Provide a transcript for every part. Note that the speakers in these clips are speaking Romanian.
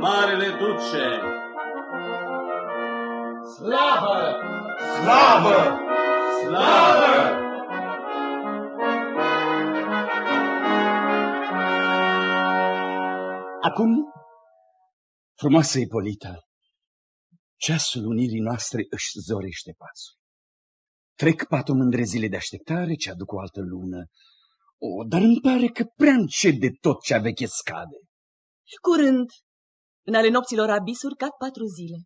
Marele Duce! Slavă! Slavă! Slavă! Acum, frumoasă Ipolita, ceasul unirii noastre își zorește pasul. Trec patru mândre zile de așteptare ce aduc o altă lună. O, dar îmi pare că prea încet de tot ce veche scade. Curând, în ale nopților abisuri cad patru zile.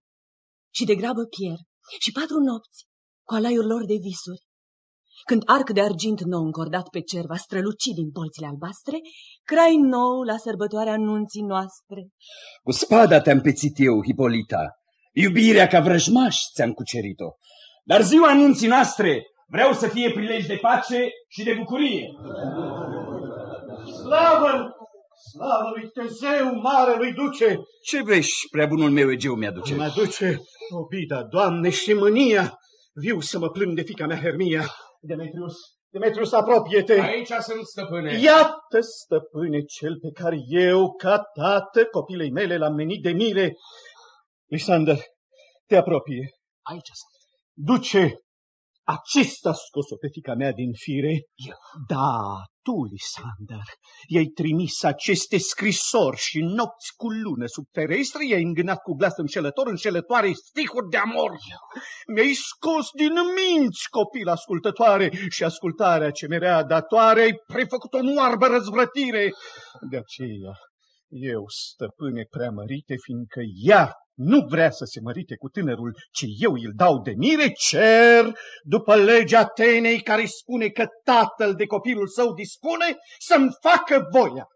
Și de grabă pier. Și patru nopți, cu alaiul lor de visuri. Când arc de argint nou încordat pe cer va străluci din polțile albastre, crai nou la sărbătoarea nunții noastre. Cu spada te-am pețit eu, Hipolita. Iubirea ca vrăjmaș ți-am cucerit-o. Dar ziua anunții noastre vreau să fie prilej de pace și de bucurie. Slavă! Slavă lui Tezeu, mare lui Duce! Ce vești, prea bunul meu Egeu mi-aduce? Mi-aduce obida, Doamne, și mânia. Viu să mă plâng de fica mea Hermia. Demetrius, Demetrius, apropie-te! Aici sunt, stăpâne. Iată, stăpâne, cel pe care eu, ca tată, copilei mele, l-am menit de mire. Lisander, te apropie. Aici sunt. Duce, acesta scos-o pe fica mea din fire? Eu. Da, tu, Lisander, i-ai trimis aceste scrisori și nopți cu lună sub ferestre, i-ai îngânat cu glas înșelător, înșelătoare stihuri de amor. Mi-ai scos din minți, copil ascultătoare, și ascultarea ce merea datoare, ai prefăcut o moarbă răzvrătire. De aceea, eu, stăpâne preamărite, fiindcă ea nu vrea să se mărite cu tânărul ce eu îl dau de mire, cer, după legea Atenei care spune că tatăl de copilul său dispune, să-mi facă voia.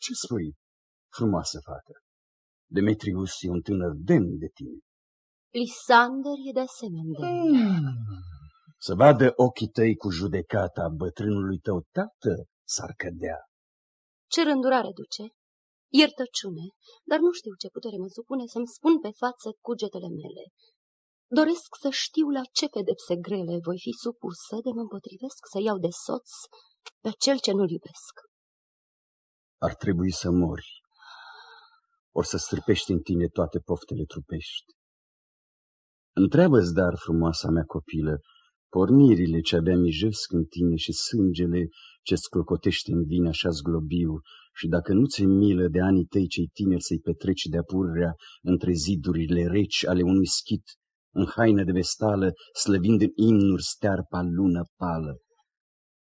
Ce spui, frumoasă fată? Demetrius e un tânăr demn de tine. Lisander e de asemenea demn. Hmm. Să vadă ochii tăi cu judecata bătrânului tău tată s-ar cădea. Ce rândurare duce? Iertăciune, dar nu știu ce putere mă supune să-mi spun pe față cugetele mele. Doresc să știu la ce pedepse grele voi fi supusă de mă împotrivesc să iau de soț pe cel ce nu-l iubesc. Ar trebui să mori, ori să strâpești în tine toate poftele trupești. Întreabă-ți, dar, frumoasa mea copilă, pornirile ce abia mijesc în tine și sângele ce-ți clocotește în vine așa zglobiu, și dacă nu ți milă de anii tăi cei tineri să-i petreci de apurrea între zidurile reci ale unui schit, în haină de vestală, slăvind în imnuri stearpa lună pală.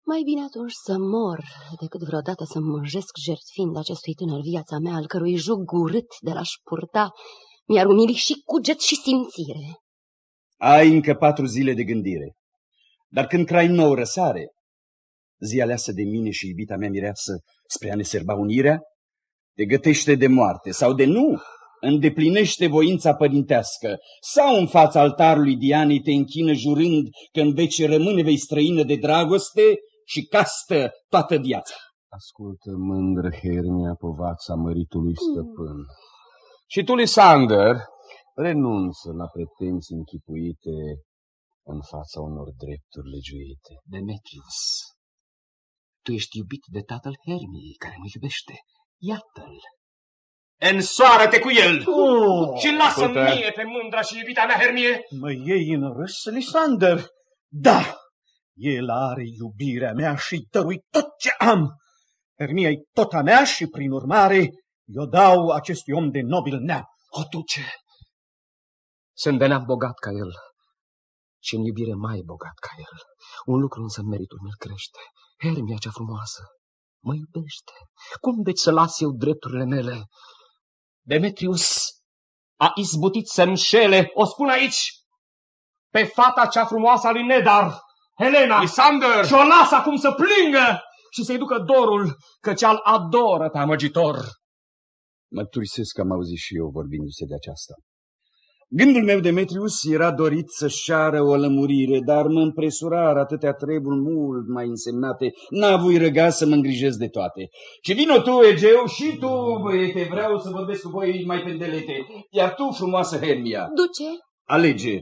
Mai bine atunci să mor decât vreodată să mânjesc jertfind acestui tânăr viața mea, al cărui jug urât de la-și purta mi-ar umili și cuget și simțire. Ai încă patru zile de gândire, dar când crai nou răsare, zi aleasă de mine și iubita mea mireasă spre a ne serba unirea, te gătește de moarte sau de nu, îndeplinește voința părintească sau în fața altarului Dianei te închină jurând că în vece rămâne vei străină de dragoste și castă toată viața. Ascultă, mândră Hermia, povața măritului stăpân. Mm. Și tu, Lisander, renunță la pretenții închipuite în fața unor drepturi legiuite. Demetrius, tu ești iubit de tatăl Hermiei, care mă iubește. Iată-l. Însoară-te cu el oh, și lasă-mi mie pe mândra și iubita mea Hermie. Mă iei în râs, Lisander. Da, el are iubirea mea și dărui tot ce am. Hermia e tot a mea și, prin urmare, eu dau acestui om de nobil neam. O, duce, sunt de neam bogat ca el și în iubire mai bogat ca el. Un lucru însă meritul meu crește. Hermia cea frumoasă mă iubește. Cum deci să las eu drepturile mele? Demetrius a izbutit să înșele, o spun aici, pe fata cea frumoasă a lui Nedar, Helena. Lisander! Și o lasă acum să plângă și să-i ducă dorul, căci al adoră pe amăgitor. Mărturisesc că am auzit și eu vorbindu-se de aceasta. Gândul meu, Demetrius, era dorit să-și ceară o lămurire, dar mă împresurar atâtea treburi mult mai însemnate. N-a voi răga să mă îngrijesc de toate. Și vino tu, Egeu, și tu, băiete, vreau să vorbesc cu voi mai pendelete. Iar tu, frumoasă Hermia. Duce? Alege.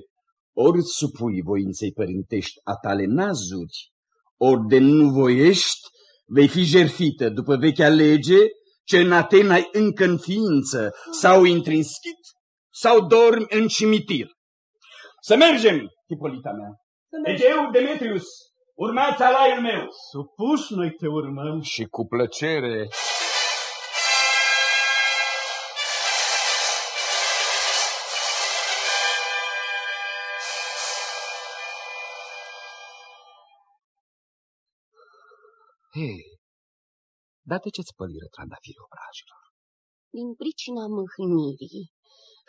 Ori supui voinței părintești a tale nazuri, ori de nu voiești, vei fi jerfită după vechea lege ce în Atena încă în ființă sau intri în schit sau dormi în cimitir. Să mergem, Hipolita mea. Egeu, Demetrius, urmați alaiul meu. Supus noi te urmăm. Și cu plăcere. Hei, dar de ce-ți pălire trandafirii obrajilor? Din pricina mâhnirii.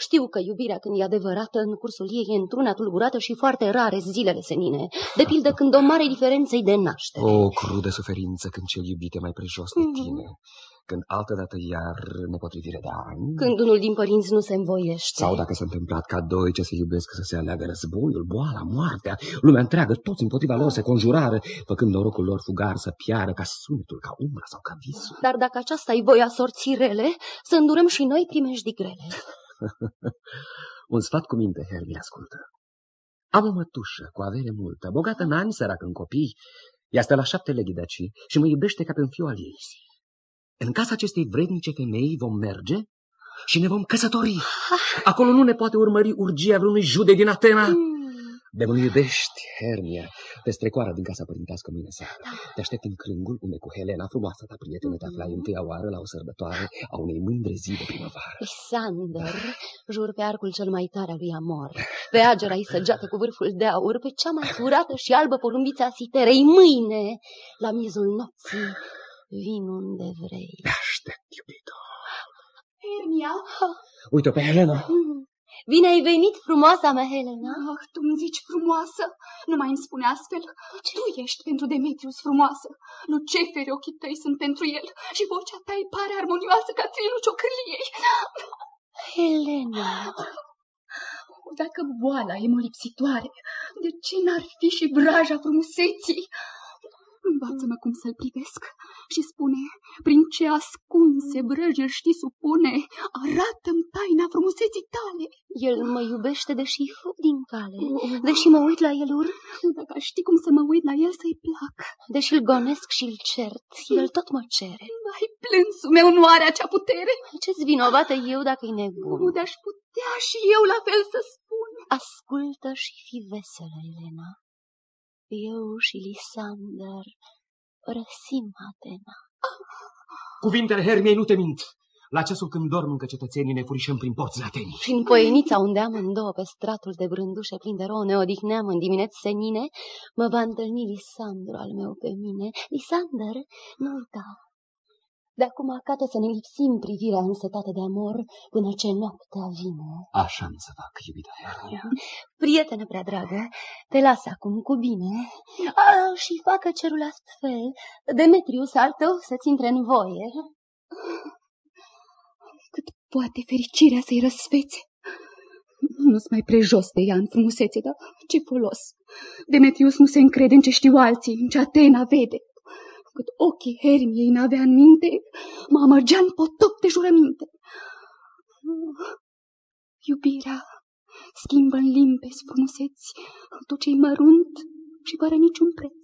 Știu că iubirea când e adevărată în cursul ei e într-una tulburată și foarte rare zilele senine, de pildă când o mare diferență de naștere. O crudă suferință când cel iubit e mai prejos de tine, când altădată iar nepotrivire de ani. Când unul din părinți nu se învoiește. Sau dacă s-a întâmplat ca doi ce se iubesc să se aleagă războiul, boala, moartea, lumea întreagă, toți împotriva lor se conjurară, făcând norocul lor fugar să piară ca sunetul, ca umbra sau ca visul. Dar dacă aceasta e voia sorții rele, să îndurăm și noi primești grele. Un sfat cu minte, Hermie, ascultă. Am o mătușă cu avere multă, bogată în ani, săracă în copii. Ea stă la șapte leghi de aci și mă iubește ca pe un fiu al ei. În casa acestei vrednice femei vom merge și ne vom căsători. Acolo nu ne poate urmări urgia vreunui jude din Atena. De mă iubești, Hermia, te strecoară din casa părintească mâine seară. Te aștept în crângul unde cu Helena, frumoasa ta prietenă, te aflai întâia oară la o sărbătoare a unei mândre zi de primăvară. Isander, jur pe arcul cel mai tare al lui Amor, pe agera ei săgeată cu vârful de aur, pe cea mai curată și albă porumbiță a siterei, mâine, la miezul nopții, vin unde vrei. Te aștept, iubito. Hermia? Uite-o pe Helena. Bine ai venit, frumoasa mea, Helena. Oh, tu îmi zici frumoasă? Nu mai îmi spune astfel. Ce? Tu ești pentru Demetrius frumoasă. Luceferi ochii tăi sunt pentru el și vocea ta îi pare armonioasă ca trinul ciocârliei. Helena. Dacă boala e molipsitoare, de ce n-ar fi și vraja frumuseții? Învață-mă cum să-l privesc și spune, prin ce ascunse vrăji îl știi supune, arată-mi taina frumuseții tale. El mă iubește deși fug din cale, deși mă uit la el urât. Dacă aș ști cum să mă uit la el să-i plac. Deși îl gonesc și îl cert, el tot mă cere. Ai plânsul meu nu are acea putere. Ce-ți vinovată eu dacă-i nebun? Nu de-aș putea și eu la fel să spun. Ascultă și fi veselă, Elena. Eu și Lisander părăsim Atena. Cuvintele Hermiei nu te mint. La ceasul când dorm încă cetățenii ne furișăm prin porțile Atenii. Și în poienița unde am două pe stratul de brândușe plin de rouă ne odihneam în dimineți senine, mă va întâlni Lisandru al meu pe mine. Lisander, nu uita, de acum acată să ne lipsim privirea însetată de amor până ce noaptea vine. Așa am să fac, iubita Hermia. Prietene prea dragă, te las acum cu bine A, și facă cerul astfel. Demetrius al tău să-ți intre în voie. Cât poate fericirea să-i răsfețe. Nu-s mai prejos de ea în frumusețe, dar ce folos? Demetrius nu se încrede în ce știu alții, în ce Atena vede cât ochii Hermiei n-avea în minte, mă amărgea în potop de jurăminte. Iubirea schimbă în limpezi frumuseți tot ce-i mărunt și fără niciun preț.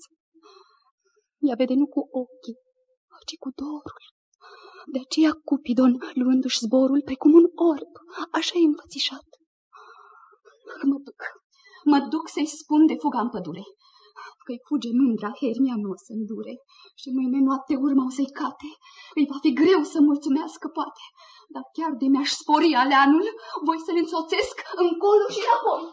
Ea vede nu cu ochii, ci cu dorul. De aceea Cupidon, luându-și zborul precum un orb, așa e înfățișat. Mă duc, mă duc să-i spun de fuga în pădure că-i fuge mândra, Hermia nu o să îndure și mâine noapte urma o să-i cate. Îi va fi greu să mulțumească, poate, dar chiar de mi-aș spori aleanul, voi să-l însoțesc încolo și înapoi.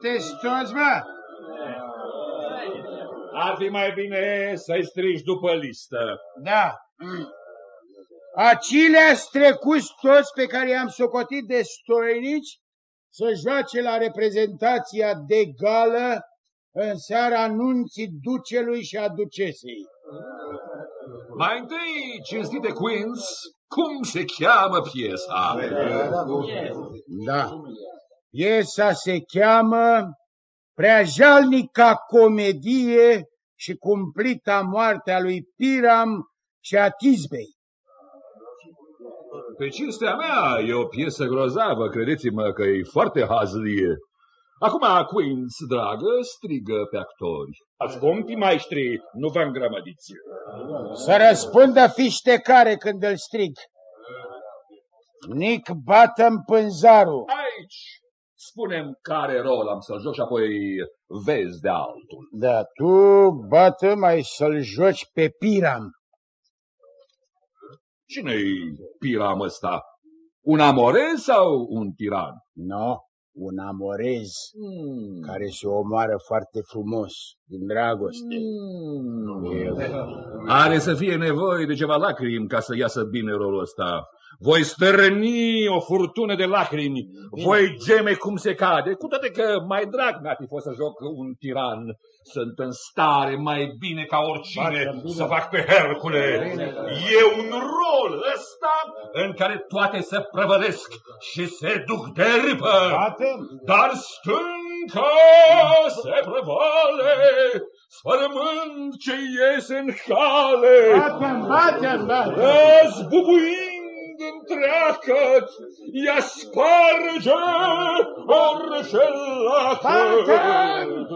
Sunteți toți, mă? Ar fi mai bine să-i strigi după listă. Da. Acileați trecuți toți pe care i-am socotit de stoinici să joace la reprezentația de gală în seara anunții ducelui și a ducesei. Mai întâi, cinstite Queens, cum se cheamă piesa? Da. Piesa se cheamă prea jalnica comedie și cumplita moartea lui Piram și a Tisbei. Pe cinstea mea, e o piesă grozavă, credeți-mă că e foarte hazlie. Acum, Queens, dragă, strigă pe actori. Ascolti, maestri, nu vă îngrămădiți. Să răspundă fiștecare când îl strig. Nick bată pânzarul. Aici spunem care rol am să-l joc și apoi vezi de altul. Da, tu, bată, mai să-l joci pe Piram. Cine-i Piram ăsta? Un amorez sau un tiran? Nu, no, un amorez mm. care se omoară foarte frumos, din dragoste. Mm. Are să fie nevoie de ceva lacrimi ca să iasă bine rolul ăsta. Voi stărni o furtună de lacrimi, voi geme cum se cade, cu toate că mai drag mi-ar fi fost să joc un tiran. Sunt în stare mai bine ca oricine să fac pe Hercule. E un rol ăsta în care toate se prăvălesc și se duc de râpă. Dar stânca se prăvale, sfărâmând ce iese în cale. Batem, batem, batem. Zbubuind întreagă ea sparge orice lacăt.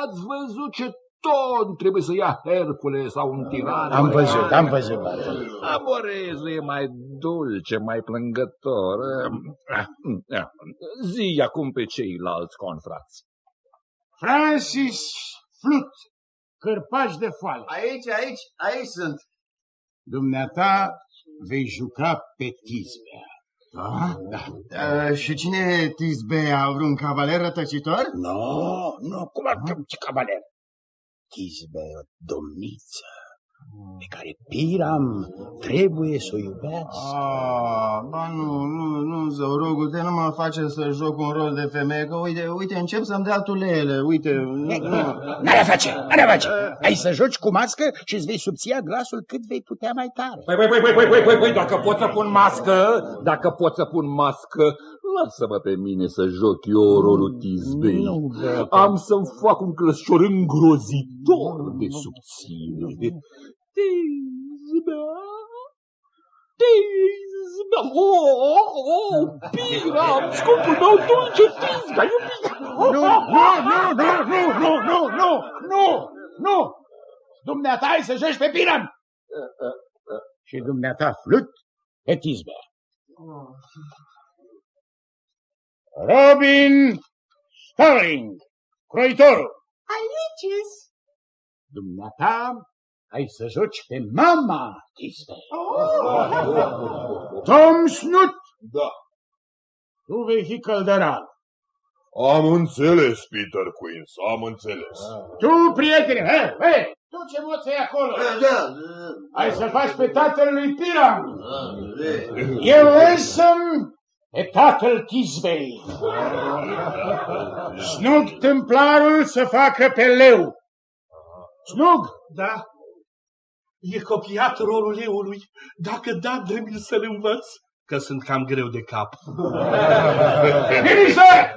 Ați văzut ce ton trebuie să ia Hercule sau un tiran? Am văzut, am văzut. Amorezul e mai dulce, mai plângător. Zi acum pe ceilalți confrați. Francis Flut, cârpași de foală. Aici, aici, aici sunt. Dumneata vei juca pe Tisbea. Da? Da. Uh, și cine e Tisbea? Vreun cavaler rătăcitor? Nu, no, nu, no, cum ar ce cavaler? Tisbea e o domniță pe care Piram trebuie să o iubească. Ah, ba nu, nu, nu, zău, rogul-te, nu mă face să joc un rol de femeie, că uite, uite, încep să-mi dea tulele, uite. N-are face, n-are face. Ai să joci cu mască și îți vei subția glasul cât vei putea mai tare. Păi, păi, păi, păi, păi, păi, păi, păi dacă pot să pun mască, dacă pot să pun mască, lasă-mă pe mine să joc eu rolul Tisbei. Nu, Am să-mi fac un clăscior îngrozitor de subțire. Tisbea, Tisbea, oh, oh, oh, Piram, scumpul meu dulce Tisbea, iubit. Nu, nu, nu, nu, nu, nu, nu, nu, nu, nu. Dumneata ai să joci pe Piram. Și dumneata flut pe Tisbea. Robin Starling, croitorul. Aici Dumneata ai să joci pe mama Tisbea. Oh! Tom Snut, Da. tu vei fi căldăral. Am înțeles, Peter Queens, am înțeles. Tu, prietene, hei, hei, tu ce moță e acolo? Da, Ai să faci pe tatăl lui Piram. da. Eu însă pe tatăl Tisbei. Snug templarul să facă pe leu. Snug! Da, e copiat rolul leului. Dacă da, trebuie să-l învăț, că sunt cam greu de cap. Liniște!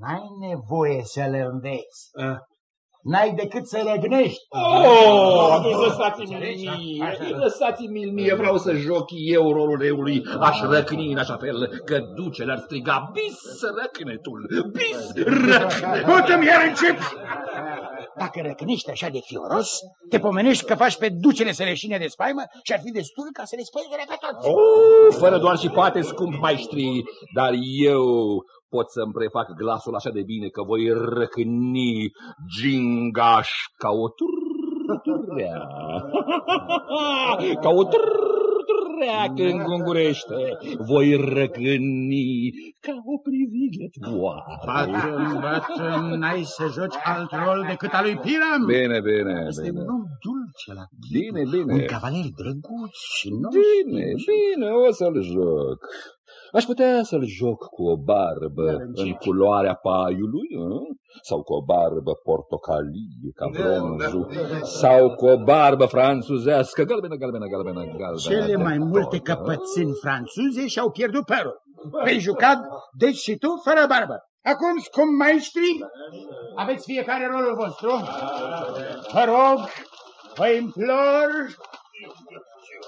N-ai nevoie să-l înveți. Ah. N-ai decât să răgnești. Oh, atunci lăsați-mi mie, lăsați-mi mie, vreau să joc eu rolul leului, aș răcni în așa fel că ducele ar striga bis răcnetul, bis răcnetul. Putem iar încep! Dacă răcnești așa de fioros, te pomenești că faci pe ducele să leșine de spaimă și ar fi destul ca să le spălgere pe toți. Oh, fără doar și poate, scump maestri, dar eu pot să-mi prefac glasul așa de bine că voi răcni gingaș ca o turturea. Ca o turturea când gungurește. Voi răcni ca o privighetoare. Bată, bată, n-ai să joci alt rol decât al lui Piram. Bine, bine, Este bine. un om dulce la Bine, bine. Un cavaler drăguț și nu Bine, bine, o să-l joc. Aș putea să-l joc cu o barbă în culoarea paiului, hă? sau cu o barbă portocalie, ca bronzul, sau cu o barbă franțuzească, galbenă, galbenă, galbenă, galbenă. Cele mai multe căpățâni franțuze și-au pierdut părul. Vei juca, deci și tu, fără barbă. Acum, scump maestri, aveți fiecare rolul vostru. Vă rog, vă implor,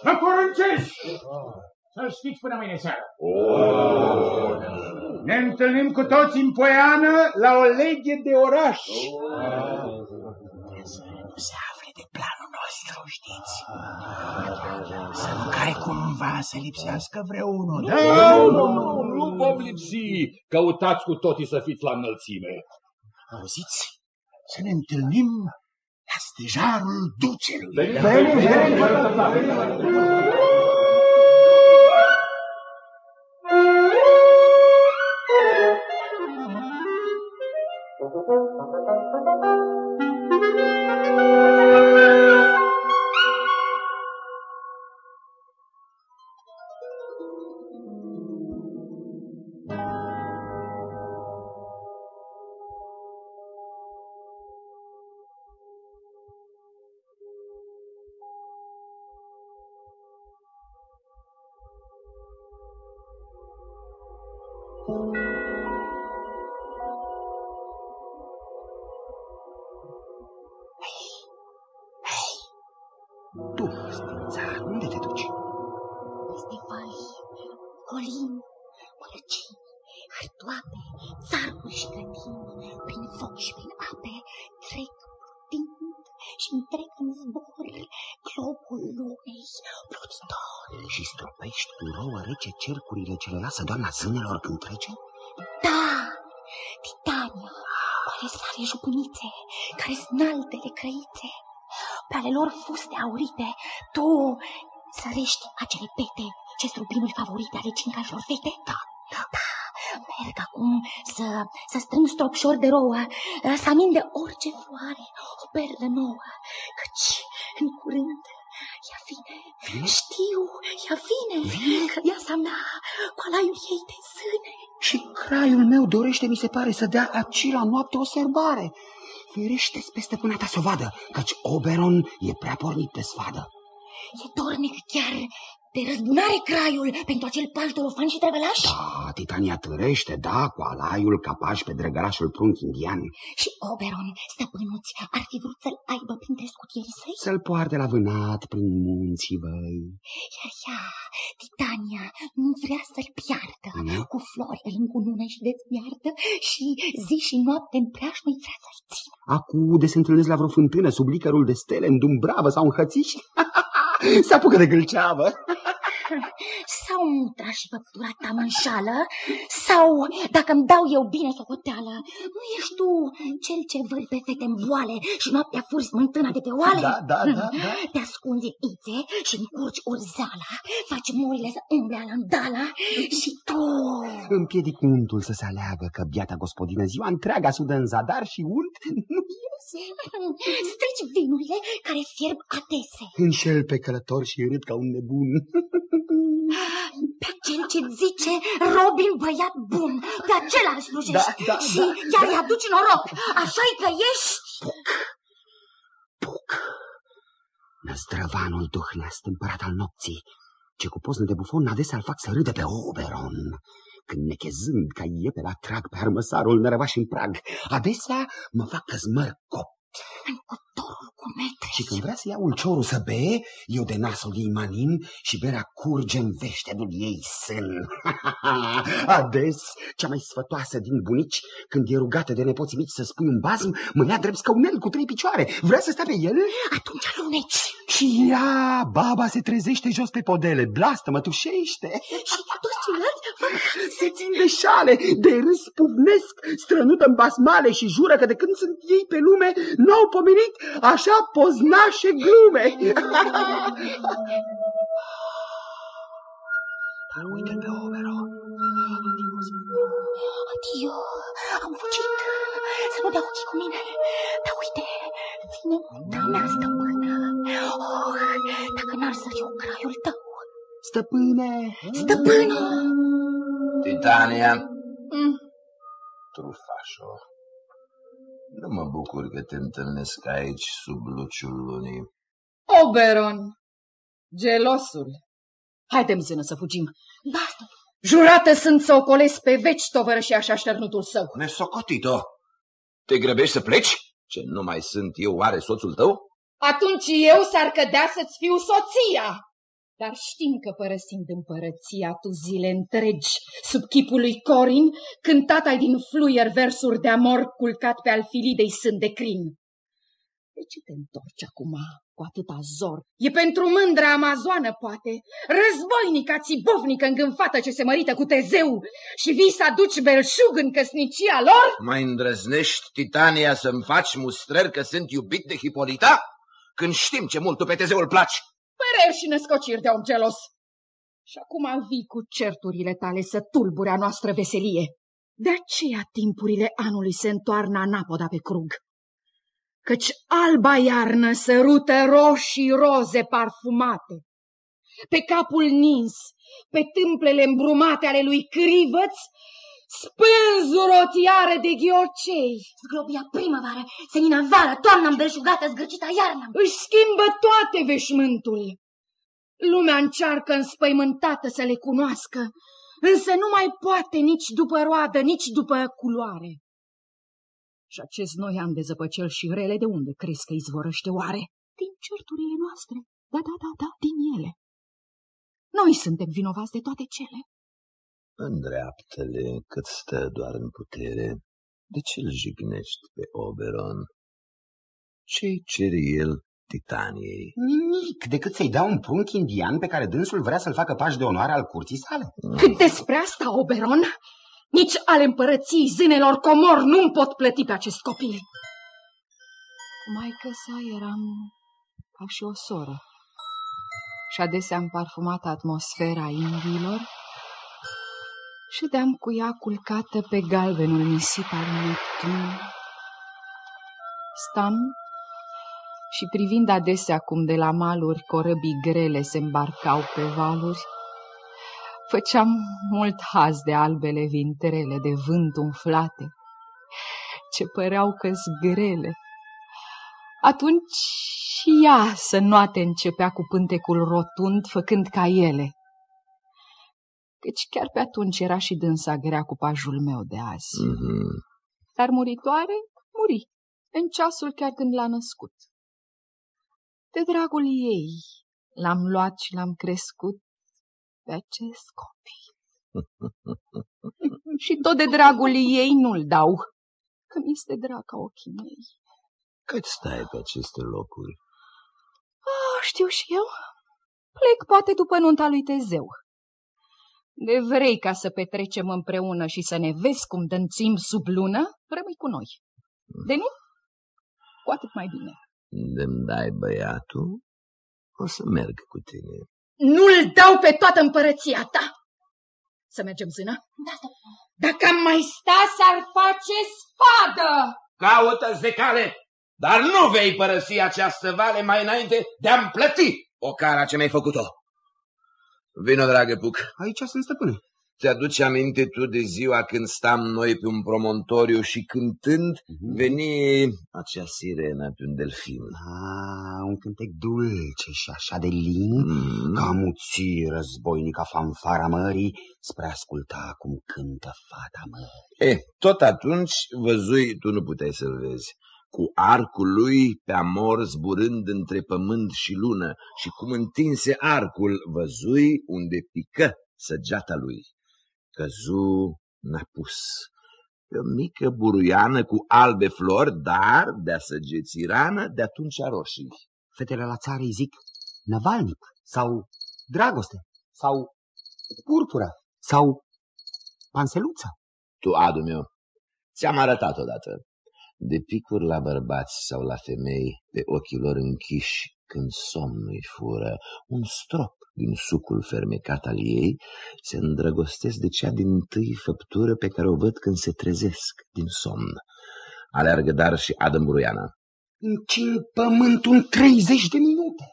vă poruncesc să știți până mâine seară. Oh. Ne întâlnim cu toți în Poiană la o leghe de oraș. Oh. Se afle de planul nostru, știți? Să nu care cumva să lipsească vreunul. Nu, da? nu, nu, nu, nu vom lipsi. Căutați cu toții să fiți la înălțime. Auziți? Să ne întâlnim la stejarul ducelui. Veniți, veniți, veniți. cercurile ce le lasă doamna zânelor când trece? Da! Titania, cu ale sale jupunițe, care snaltele crăițe, pe ale lor fuste aurite, tu sărești acele pete ce strubinuri favorite ale cincașilor fete? Da, da. da. Merg acum să, să strâng stropșori de rouă, să amin de orice floare, o perlă nouă, căci în curând ea vine, vine? știu, ea vine, vine? că ea sa mea, cu alaiul ei de zâne. Și craiul meu dorește, mi se pare, să dea aci la noapte o serbare. Ferește-ți pe stăpâna ta să o vadă, căci Oberon e prea pornit pe sfadă. E dornic chiar de răzbunare craiul pentru acel paltolofan și drăgălaș? Da, Titania târește, da, cu alaiul capaș pe drăgălașul prunc indian. Și Oberon, stăpânuți, ar fi vrut să-l aibă printre scutierii săi? Să-l poarte la vânat prin munții văi. Iar ea, Titania, nu vrea să-l piardă. Mm? Cu flori îl încunună și dezmiartă și zi și noapte în preajmă vrea să-l țină. Acu de se întâlnesc la vreo fântână sub licărul de stele în Dumbravă sau în Hățiș? Se apucă de gâlceavă. Sau mutra și făptura ta mă înșală, sau, dacă îmi dau eu bine socoteală, nu ești tu cel ce vări pe fete în voale și noaptea furi smântâna de pe oale? Da, da, da, da. Te ascunzi în ițe și încurci urzala, faci murile să umble alandala și tu... Împiedic untul să se aleagă că biata gospodină ziua întreaga sudă în zadar și unt nu iese. Strici vinurile care fierb adese. Înșel pe călător și râd ca un nebun. Pe cel ce zice Robin băiat bun, pe acela îl slujești da, da, și da, iar da. îi aduci noroc, așa-i că ești... Puc, puc, năzdrăvanul duhneast împărat al nopții, ce cu poznă de bufon adesea îl fac să râde pe Oberon, când nechezând ca iepe la trag pe armăsarul nărăvaș în prag, adesea mă fac că zmăr cop în cuptorul cu metri. Și când vrea să ia ulciorul să bee, eu de nasul ei manin și berea curge în veștedul ei sân. Ades, cea mai sfătoasă din bunici, când e rugată de nepoții mici să spui un bazm, mă ia drept scăunel cu trei picioare. Vrea să stea pe el? Atunci aluneci. Și ea, baba, se trezește jos pe podele, blastă, mă tușește. Și toți ceilalți se țin de șale, de râs puvnesc, strănută în basmale și jură că de când sunt ei pe lume, n-au pomenit așa poznașe glume. Dar uite pe Oberon. Adio, am fugit. Să nu dea ochii cu mine. Dar uite, vine muta mea stăpână. Oh, dacă n-ar să fiu craiul tău. Stăpâne! Stăpână! Titania! Mm. Trufașo. Nu mă bucur că te întâlnesc aici, sub luciul lunii. Oberon, gelosul. Haidem, zână, să fugim. Da, Jurată sunt să ocolesc pe veci tovărășia și așternutul său. Nesocotito, te grăbești să pleci? Ce, nu mai sunt eu oare soțul tău? Atunci eu s-ar cădea să-ți fiu soția. Dar știm că părăsind împărăția tu zile întregi sub chipul lui Corin, cântat ai din fluier versuri de amor culcat pe alfilidei sân de crin. De ce te întorci acum cu atâta zor? E pentru mândra amazoană, poate, războinică, țibovnică, îngânfată ce se mărită cu Tezeu și vii să aduci belșug în căsnicia lor? Mai îndrăznești, Titania, să-mi faci mustrări că sunt iubit de Hipolita? Când știm ce mult tu pe Tezeu placi? Păreri și născociri de om gelos. Și acum vii cu certurile tale să tulbure a noastră veselie. De aceea timpurile anului se întoarnă anapoda pe crug. Căci alba iarnă sărută roșii roze parfumate. Pe capul nins, pe tâmplele îmbrumate ale lui Crivăț, spânzură o tiară de ghiocei. Zglobia primăvară, senina vară, toamna îmbelșugată, zgârcita iarnă. Își schimbă toate veșmântul. Lumea încearcă înspăimântată să le cunoască, însă nu mai poate nici după roadă, nici după culoare. Și acest noian de zăpăcel și rele de unde crezi că izvorăște oare? Din certurile noastre. Da, da, da, da, din ele. Noi suntem vinovați de toate cele. Îndreaptă-le cât stă doar în putere. De ce-l jignești pe Oberon? Ce-i cere el Titaniei? Nimic, decât să-i dea un prunc indian pe care dânsul vrea să-l facă paș de onoare al curții sale. Cât despre asta, Oberon, nici ale împărăției zânelor comor nu-mi pot plăti pe acest copil. Maică sa eram ca și o soră și adesea am parfumat atmosfera indiilor Ședeam cu ea culcată pe galbenul nisip al Neptun. Stam și privind adesea cum de la maluri corăbii grele se îmbarcau pe valuri, făceam mult haz de albele vintrele de vânt umflate, ce păreau că grele. Atunci și ea să noate începea cu pântecul rotund, făcând ca ele căci chiar pe atunci era și dânsa grea cu pajul meu de azi. Mm-hmm. Dar muritoare, muri, în ceasul chiar când l-a născut. De dragul ei l-am luat și l-am crescut pe acest copil. și tot de dragul ei nu-l dau, că mi este drag ca ochii mei. Cât stai pe aceste locuri? Oh, știu și eu. Plec poate după nunta lui Tezeu. De vrei ca să petrecem împreună și să ne vezi cum dânțim sub lună, rămâi cu noi. De nu? Cu atât mai bine. De-mi dai băiatul, o să merg cu tine. Nu-l dau pe toată împărăția ta! Să mergem zână? Da, da. Dacă am mai sta, s-ar face spadă! Caută-ți de cale, dar nu vei părăsi această vale mai înainte de a-mi plăti o cara ce mi-ai făcut-o. Vino, dragă Puc. Aici sunt stăpâne. Ți-aduci aminte tu de ziua când stam noi pe un promontoriu și cântând uh-huh. veni acea sirenă pe un delfin? Ah, un cântec dulce și așa de lin, mm. ca muții războinica fanfara mării, spre a asculta cum cântă fata mării. Eh, tot atunci văzui, tu nu puteai să-l vezi cu arcul lui pe amor zburând între pământ și lună și cum întinse arcul văzui unde pică săgeata lui. Căzu n-a pus pe o mică buruiană cu albe flori, dar de-a săgeții rană, de atunci roșii. Fetele la țară îi zic năvalnic sau dragoste sau purpura sau panseluța. Tu, adu meu, ți-am arătat odată de picuri la bărbați sau la femei, pe ochii lor închiși, când somnul-i fură, un strop din sucul fermecat al ei, se îndrăgostesc de cea din tâi făptură pe care o văd când se trezesc din somn. Aleargă dar și Adam Buruiana. Încin pământul în 30 de minute.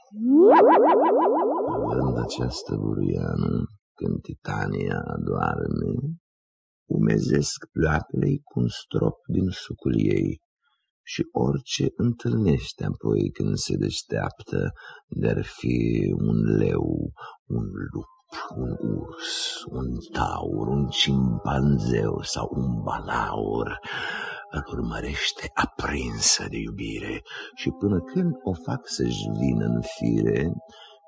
Vând această buruiană, când Titania doarme, umezesc pleoapele cu un strop din sucul ei și orice întâlnește apoi când se deșteaptă de-ar fi un leu, un lup, un urs, un taur, un cimpanzeu sau un balaur. Îl urmărește aprinsă de iubire și până când o fac să-și vină în fire,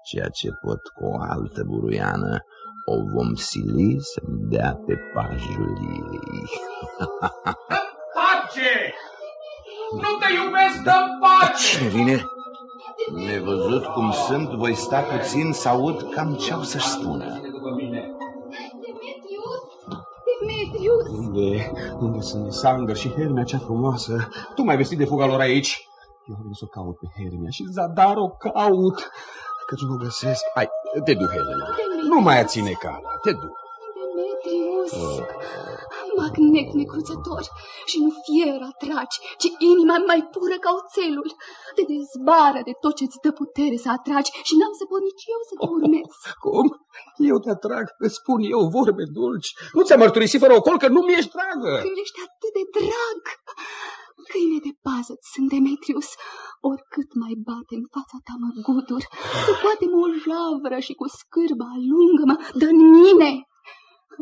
ceea ce pot cu o altă buruiană, o vom sili să-mi dea pe pajul ei. Pace! Nu te iubesc, dă pace! Cine vine? Nevăzut cum sunt, voi sta puțin să aud cam ce-au să-și spună. Demetrius! Unde, unde sunt Sander și Hermia cea frumoasă? Tu mai vestit de fuga lor aici? Eu am să o caut pe Hermia și Zadar o caut, căci nu o găsesc. Hai, te du, Helena. Nu mai ține cala, te du. Demetrius! Oh. Magnet necruțător și nu fier atragi, ci inima mai pură ca oțelul. Te dezbară de tot ce-ți dă putere să atragi și n-am să pot nici eu să te urmez. Cum? Eu te atrag, îți spun eu vorbe dulci. Nu ți-am mărturisit fără ocol că nu mi-ești dragă. Când ești atât de drag. Câine de pază sunt, Demetrius, oricât mai bate în fața ta mă gudur, să poate mă o javră și cu scârba alungă-mă, dă în mine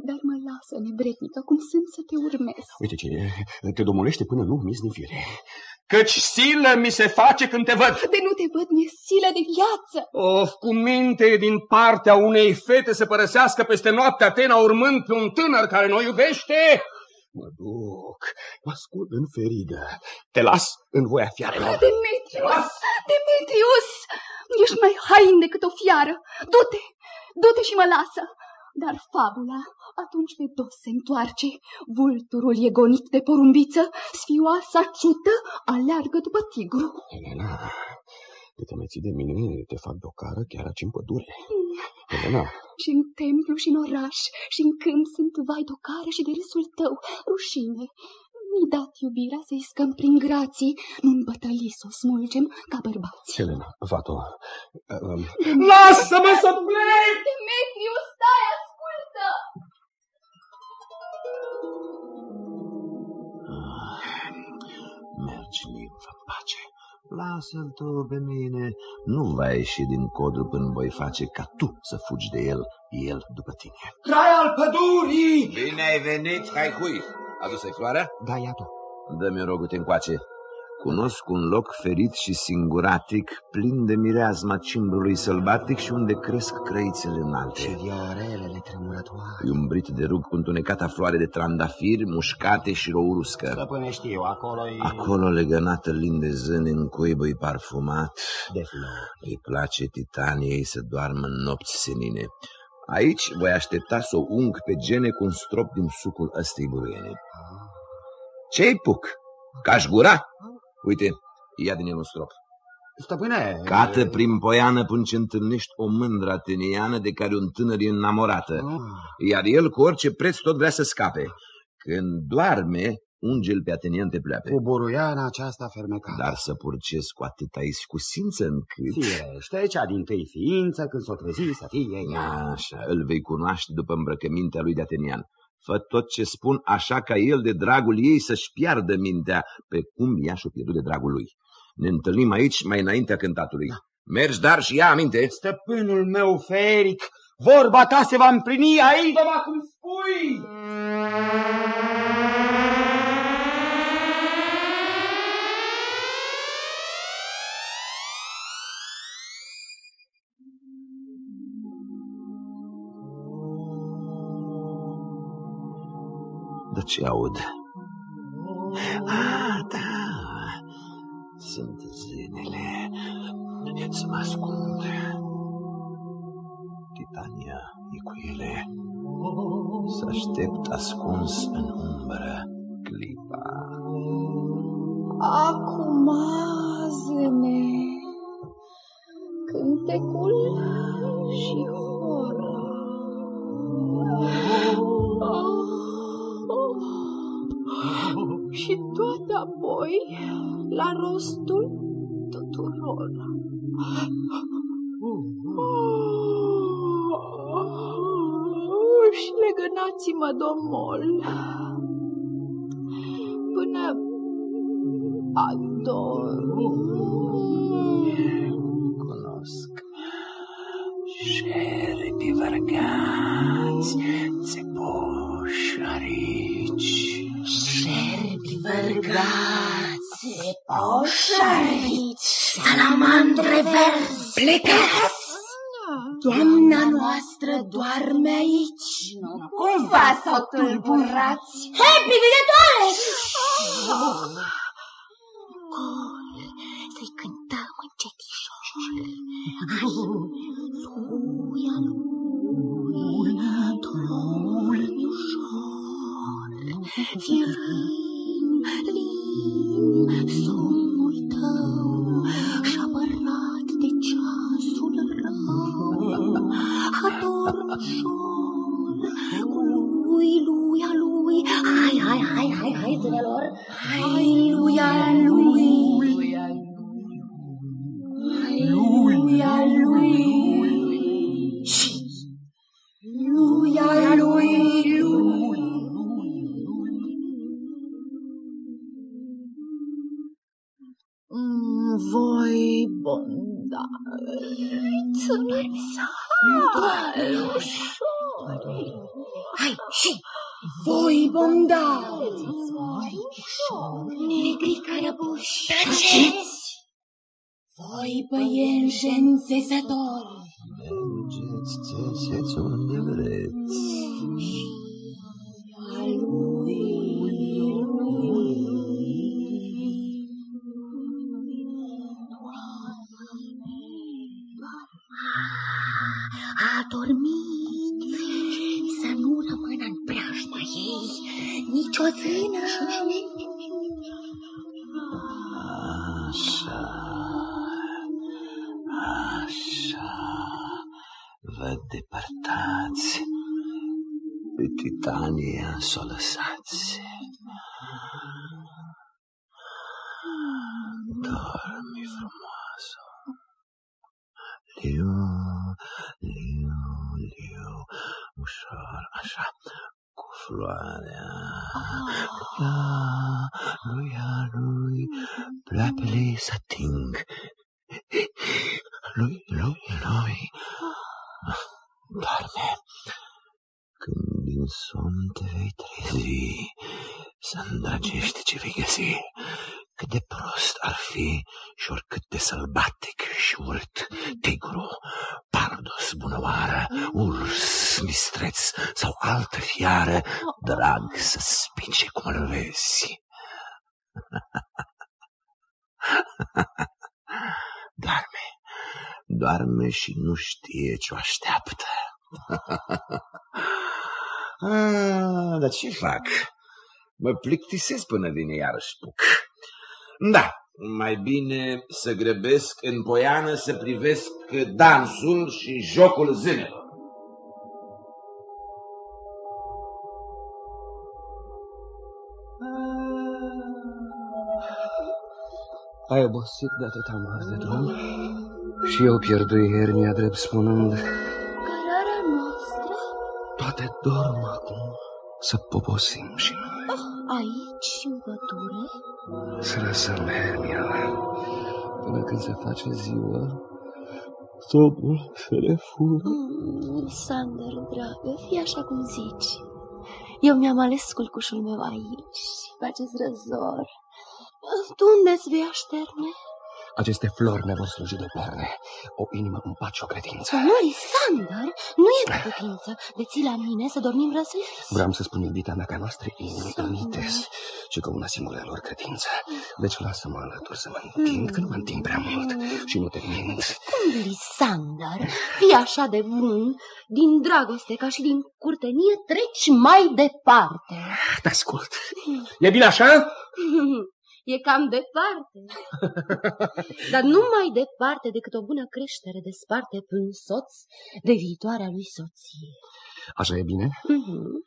dar mă lasă nebretnică cum sunt să te urmez. Uite ce te domolește până nu mi din fire. Căci silă mi se face când te văd. De nu te văd, mi-e silă de viață. Of, cu minte din partea unei fete să părăsească peste noaptea Atena urmând pe un tânăr care nu iubește? Mă duc, mă ascult în feridă. Te las în voia fiarelor. Demetrius! Demetrius! Ești mai hain decât o fiară. Du-te! Du-te și mă lasă! Dar fabula atunci pe dos se întoarce. Vulturul e gonit de porumbiță, sfioasa ciută aleargă după tigru. Elena, de te mai ții de mine, te fac de o cară chiar aici în pădure. Elena. Și în templu și în oraș și în câmp sunt vai de cară și de râsul tău, rușine. Mi-i dat iubirea să-i scăm prin grații, nu-n bătălii să o smulgem ca bărbați. Elena, Vato, um... Lasă-mă să plec! Demetriu, stai, ascultă! Ah, mergi, nimfă, în pace. Lasă-l tu pe mine. Nu va ieși din codru până voi face ca tu să fugi de el, el după tine. Trai al pădurii! Bine ai venit, hai hui! Adus-ai floarea? Da, iată. Dă-mi rogul încoace. Cunosc un loc ferit și singuratic, plin de mireazma cimbrului sălbatic și unde cresc crăițele înalte. Și viorelele tremurătoare. E umbrit de rug cu întunecata floare de trandafiri, mușcate și rouruscă. Stăpâne știu, acolo e... Acolo legănată lin de zâne în cuibă parfumat. De flori. Îi place titaniei să doarmă în nopți senine. Aici voi aștepta să o ung pe gene cu un strop din sucul ăstei buruiene. Ce-i puc? Caș gura? Uite, ia din el un strop. Stăpâne... Cată prin poiană până ce întâlnești o mândră ateniană de care un tânăr e înamorată. Ah. Iar el cu orice preț tot vrea să scape. Când doarme, ungel pe atenian te pleape. Cu buruiana aceasta fermecată. Dar să purcezi cu atâta iscusință încât... Firește, cea din tăi ființă, când s-o trezi să fie ea. Așa, îl vei cunoaște după îmbrăcămintea lui de atenian. Fă tot ce spun așa ca el de dragul ei să-și piardă mintea, pe cum ea și-o pierdut de dragul lui. Ne întâlnim aici mai înaintea cântatului. Mergi, dar și ia aminte. Stăpânul meu feric, vorba ta se va împlini aici, cum spui. De ce aud? Ah, da, sunt zânele. Să mă ascund. Titania e cu ele. Să aștept ascuns în umbră clipa. Acum, zâne, cântecul și hora. Și toate apoi la rostul tuturor. Și legănați-mă, domol, până ador. Cunosc șerpi vărgați Oșarici, Șerbi vărgați, oșarici, salamandre verzi. Plecați! Doamna noastră doarme aici. Nu cumva s-o tulburați. Hei, doare! Col, să-i cântăm încetișor. Ai, luia, luia. Ușor, fie lin, lin, somnul tău și-a părnat de ceasul rău. Adorm ușor, cu lui, luia lui, hai, hai, hai, hai, hai, zânelor, hai, luia lui. Luia lui. Luia lui, lui. Mm, Voi bondare, doare ușor. Hai, și voi bondare, negri carabuși, taceți! Voi băienjeni zezători, Mergeți, țeseți unde vreți. a lui, A dormit să nu rămână în preajma ei nici o zână. Așa, așa, vă depărtați, pe Titania să o lăsați. Dormi frumoasă. Liu, liu, liu, ușor, așa, cu floarea. La, lui, a lui, pleapele să ating. Lui, lui, lui. Doarme. Când din somn te vei trezi, să îndrăgești ce vei găsi. Cât de prost ar fi și oricât de sălbatic și urât, tigru, pardos, bunăoară, urs, mistreț sau altă fiară, drag să spice cum îl vezi. Doarme, doarme și nu știe ce o așteaptă. Ah, dar ce fac? Mă plictisesc până vine iarăși puc. Da, mai bine să grăbesc în poiană să privesc dansul și jocul zânelor. Ai obosit de atâta mars de drum și eu pierdui hernia drept spunând, Cărarea noastră? toate dorm acum să poposim și noi. Oh, aici, în pădure? Să lăsăm hernia până când se face ziua, somnul să ne fură. Mm, Sander, dragă, fii așa cum zici. Eu mi-am ales culcușul meu aici, pe acest răzor. Tu unde-ți vei așterne? Aceste flori ne vor sluji de perne, o inimă în pace, o credință. Măi, Sander, nu e de putință de ții la mine să dormim răsliți. Vreau să spun, iubita mea, că noastre inimi unite și că una singură lor credință. Deci lasă-mă alături să mă întind, că nu mă întind prea mult și nu te mint. Cum, Lisander, fii așa de bun, din dragoste ca și din curtenie, treci mai departe. Te ascult. E bine așa? E cam departe. Dar nu mai departe decât o bună creștere desparte pe un soț de viitoarea lui soție. Așa e bine? Mhm.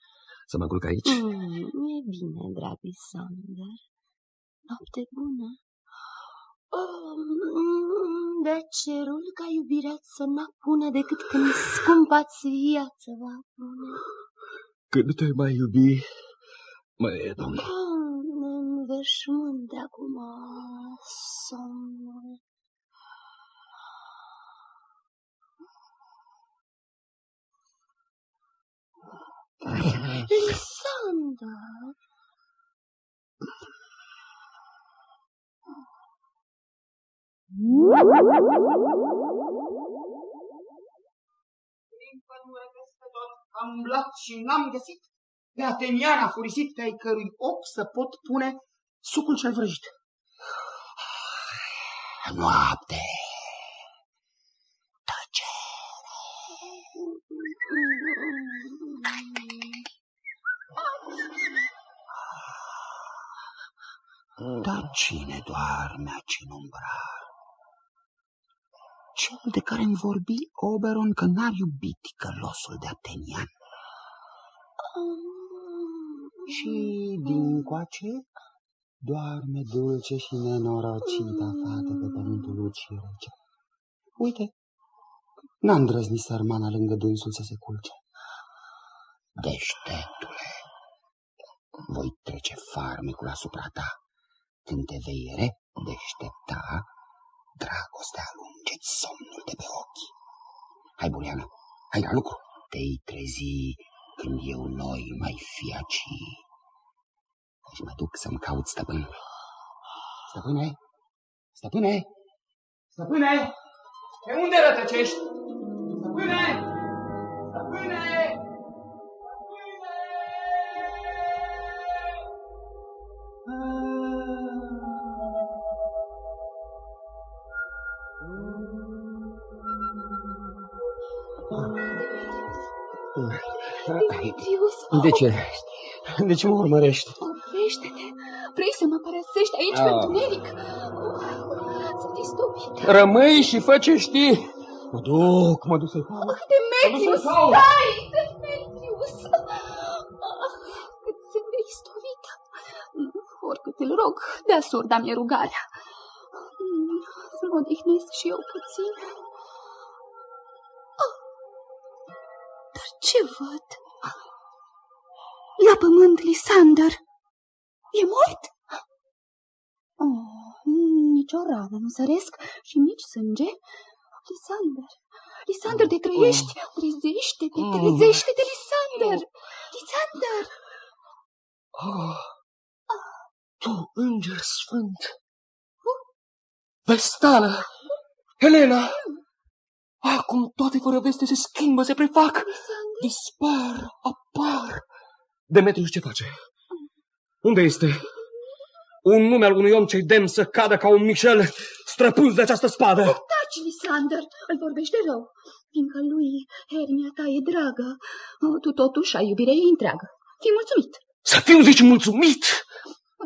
Să mă culc aici? Mm, e bine, drag Lisander. Noapte bună. Oh, mm, de cerul ca iubirea să n-apună decât când scumpa-ți viață va pune. Când te mai iubi, mă e domn. Oh, înveșmânt acum somnul. Lisandra! Fiindcă nu peste tot, am blat și n-am găsit, pe Ateniana furisit, pe ai cărui ochi să pot pune sucul cel vrăjit. Noapte. Dar cine doarme aici în umbra? Cel de care îmi vorbi Oberon că n-ar iubit călosul de Atenian. Și din coace doarme dulce și nenorocita fată pe pământul ucii rece. Uite, n-a îndrăznit sărmana lângă dânsul să se culce. Deșteptule, voi trece farmecul asupra ta. Când te vei redeștepta, dragostea alunge-ți somnul de pe ochi. Hai, Buriana, hai la lucru. Te-i trezi când eu noi mai fi aici. Și mă duc să-mi caut stăpân. Stăpâne, stăpâne, Stăpâne, pe unde rătăcești? Stăpâne, stăpâne! Demetrius, De ce? De ce mă urmărești? Aici Ah. pe întuneric? Sunt istovit. Rămâi și fă ce știi. Mă duc, mă duc să-i caut. Demetrius, Mă duc să-i caut. stai! Demetrius! Ah, cât sunt de istovit. Oricât îl rog, de-a surda mi-e rugarea. Mm, Să mă odihnesc și eu puțin. Ah, Dar ce văd? La pământ, Lisander. E mort? Oh, nici o rană nu săresc și nici sânge. Lisander, Lisander, te trăiești! Trezește-te, trezește-te, Lisander! Lisander! Oh, tu, înger sfânt! Vestală! Helena! Acum toate fără veste se schimbă, se prefac, dispar, apar. Demetrius ce face? Unde este? Un nume al unui om ce-i demn să cadă ca un mișel străpuns de această spadă. Taci, Lisander, îl vorbește rău, fiindcă lui Hermia ta e dragă. Oh, Tu totuși ai iubirea ei întreagă. Fii mulțumit. Să fiu, zici, mulțumit?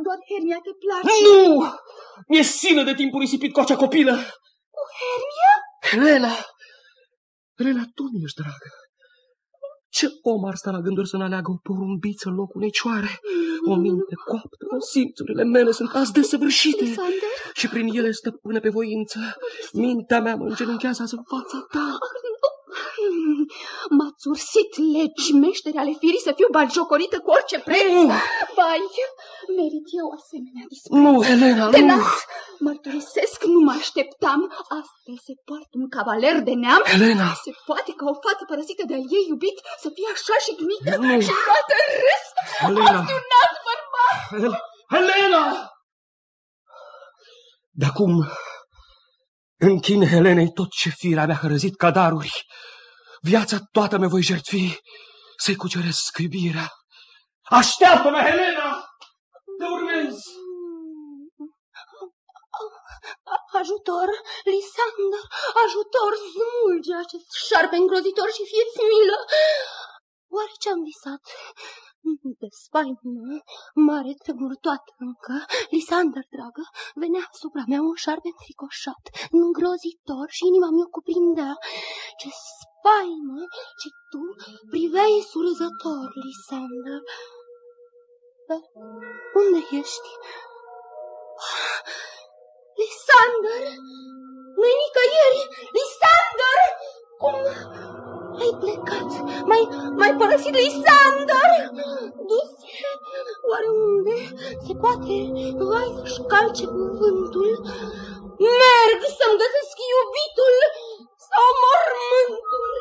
Doar Hermia te place. Nu! Mi-e silă de timpul risipit cu acea copilă. Cu Hermia? Helena! Helena, tu mi-ești dragă. Ce om ar sta la gânduri să ne aleagă o porumbiță în locul unei cioare? O minte coaptă, simțurile mele sunt azi desăvârșite. Lisander? Și prin ele stăpâne pe voință. Mintea mea mă îngenunchează azi în fața ta. Hmm, M-ați ursit legi meștere ale firii să fiu bagiocorită cu orice preț. Nu! Vai, merit eu asemenea dispreț. Nu, Helena, Te nu! las! Mărturisesc, nu mă așteptam. Astfel se poartă un cavaler de neam? Helena! Se poate ca o fată părăsită de-al ei iubit să fie așa jignită Nu! și luată în râs? Helena! Un alt bărbat! Hel- Helena! De acum închin Helenei tot ce firea mea hărăzit ca daruri. Viața toată mă voi jertfi să-i cuceresc iubirea. Așteaptă-mă, Helena! Te urmez! Ajutor, Lisander, ajutor, smulge acest șarpe îngrozitor și fieți milă. Oare ce-am visat? De spaimă, mare tremurtoată încă, Lisander, dragă, venea asupra mea un șarpe înfricoșat, îngrozitor și inima mi-o cuprindea. Ce spaimă, ce tu priveai surâzător, Lisander. Dar unde ești? Lisander! Nu-i nicăieri! Lisander! Cum ai plecat? M-ai, m-ai părăsit, Lisander! Dus? Oare unde? Se poate? Vai să-și calce cuvântul. Merg să-mi găsesc iubitul sau mormântul.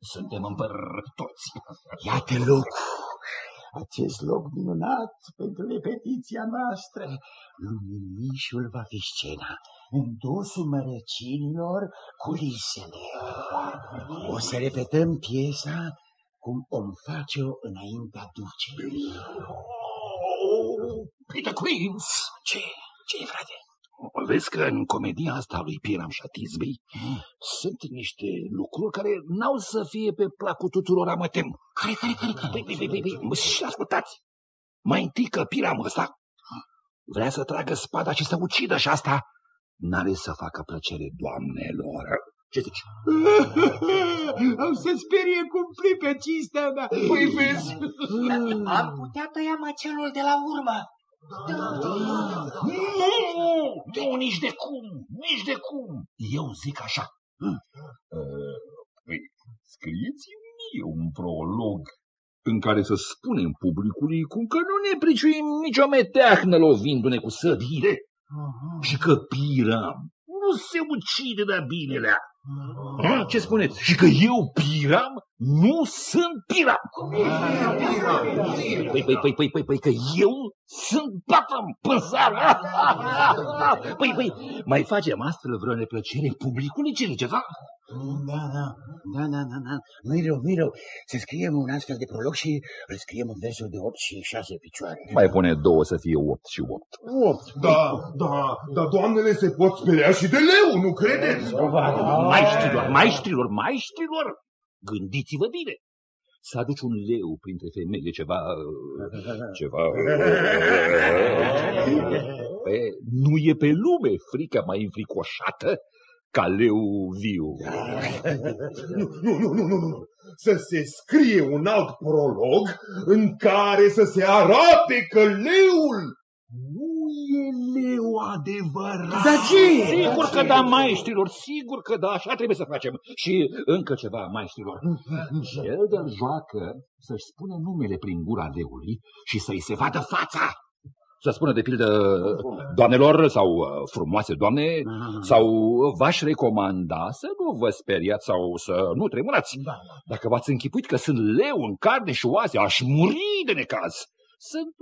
Suntem împăr toți. Iată locul. Acest loc minunat pentru repetiția noastră. Luminișul va fi scena. În dosul mărăcinilor, culisele. O să repetăm piesa cum om face-o înaintea ducerii. Peter Queens! Ce? Ce frate? Vezi că în comedia asta lui Piram și a Tisbei sunt niște lucruri care n-au să fie pe placul tuturor, mă tem. Care, care, care? care? Păi, păi, păi, păi, păi, și ascultați! Mai întâi că Piram ăsta vrea să tragă spada și să ucidă și asta n-are să facă plăcere doamnelor. Ce zici? Am să sperie cumplit pe cinstea mea. Păi vezi? Am putea tăia macelul de la urmă. Nu, nu, nici de cum, nici de cum. Eu zic așa. Păi, scrieți-mi mie un prolog în care să spunem publicului cum că nu ne priciuim nicio meteahnă lovindu-ne cu săbile și că Piram nu se ucide de binelea. A, ce spuneți? Și că eu, Piram, nu sunt Piram. Păi, păi, păi, păi, păi, păi, că eu sunt Batam Păzar. Păi, păi, mai facem astfel vreo neplăcere publicului? Ce ziceți, da? Da, da, da, da, da, da. Nu-i rău, nu-i rău. Să scriem un astfel de prolog și îl scriem în versuri de 8 și 6 picioare. Mai pune două să fie 8 și 8. 8. Da, da, dar doamnele se pot speria și de leu, nu credeți? Maestrilor, maestrilor, maestrilor, gândiți-vă bine. Să aduci un leu printre femei e ceva... ceva... Pe, nu e pe lume frica mai înfricoșată ca leu viu. Nu, nu, nu, nu, nu, nu. Să se scrie un alt prolog în care să se arate că leul nu e leu adevărat. Dar ce? Sigur că da, maestrilor, sigur că da, așa trebuie să facem. Și încă ceva, maestrilor. Cel de joacă să-și spună numele prin gura leului și să-i se vadă fața. Să spună, de pildă, doamnelor sau uh, frumoase doamne, sau v-aș recomanda să nu vă speriați sau să nu tremurați. Dacă v-ați închipuit că sunt leu în carne și oase, aș muri de necaz. Sunt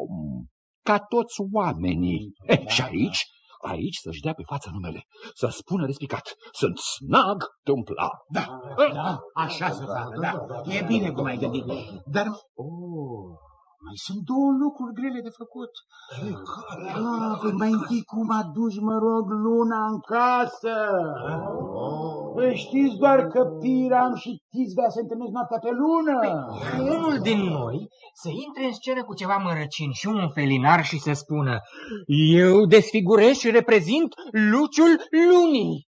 om, ca toți oamenii. Eh, și aici, aici să-și dea pe față numele, să spună respicat, sunt snag tâmpla. Da, da, așa să facă, da. E bine cum ai gândit. Dar, oh, mai sunt două lucruri grele de făcut. Ah, păi mai întâi cum aduci, mă rog, luna în casă. Păi știți doar că Piram și Tizbea se întâlnesc noaptea pe lună. Păi, unul din noi să intre în scenă cu ceva mărăcin și un felinar și să spună Eu desfigurez și reprezint luciul lunii.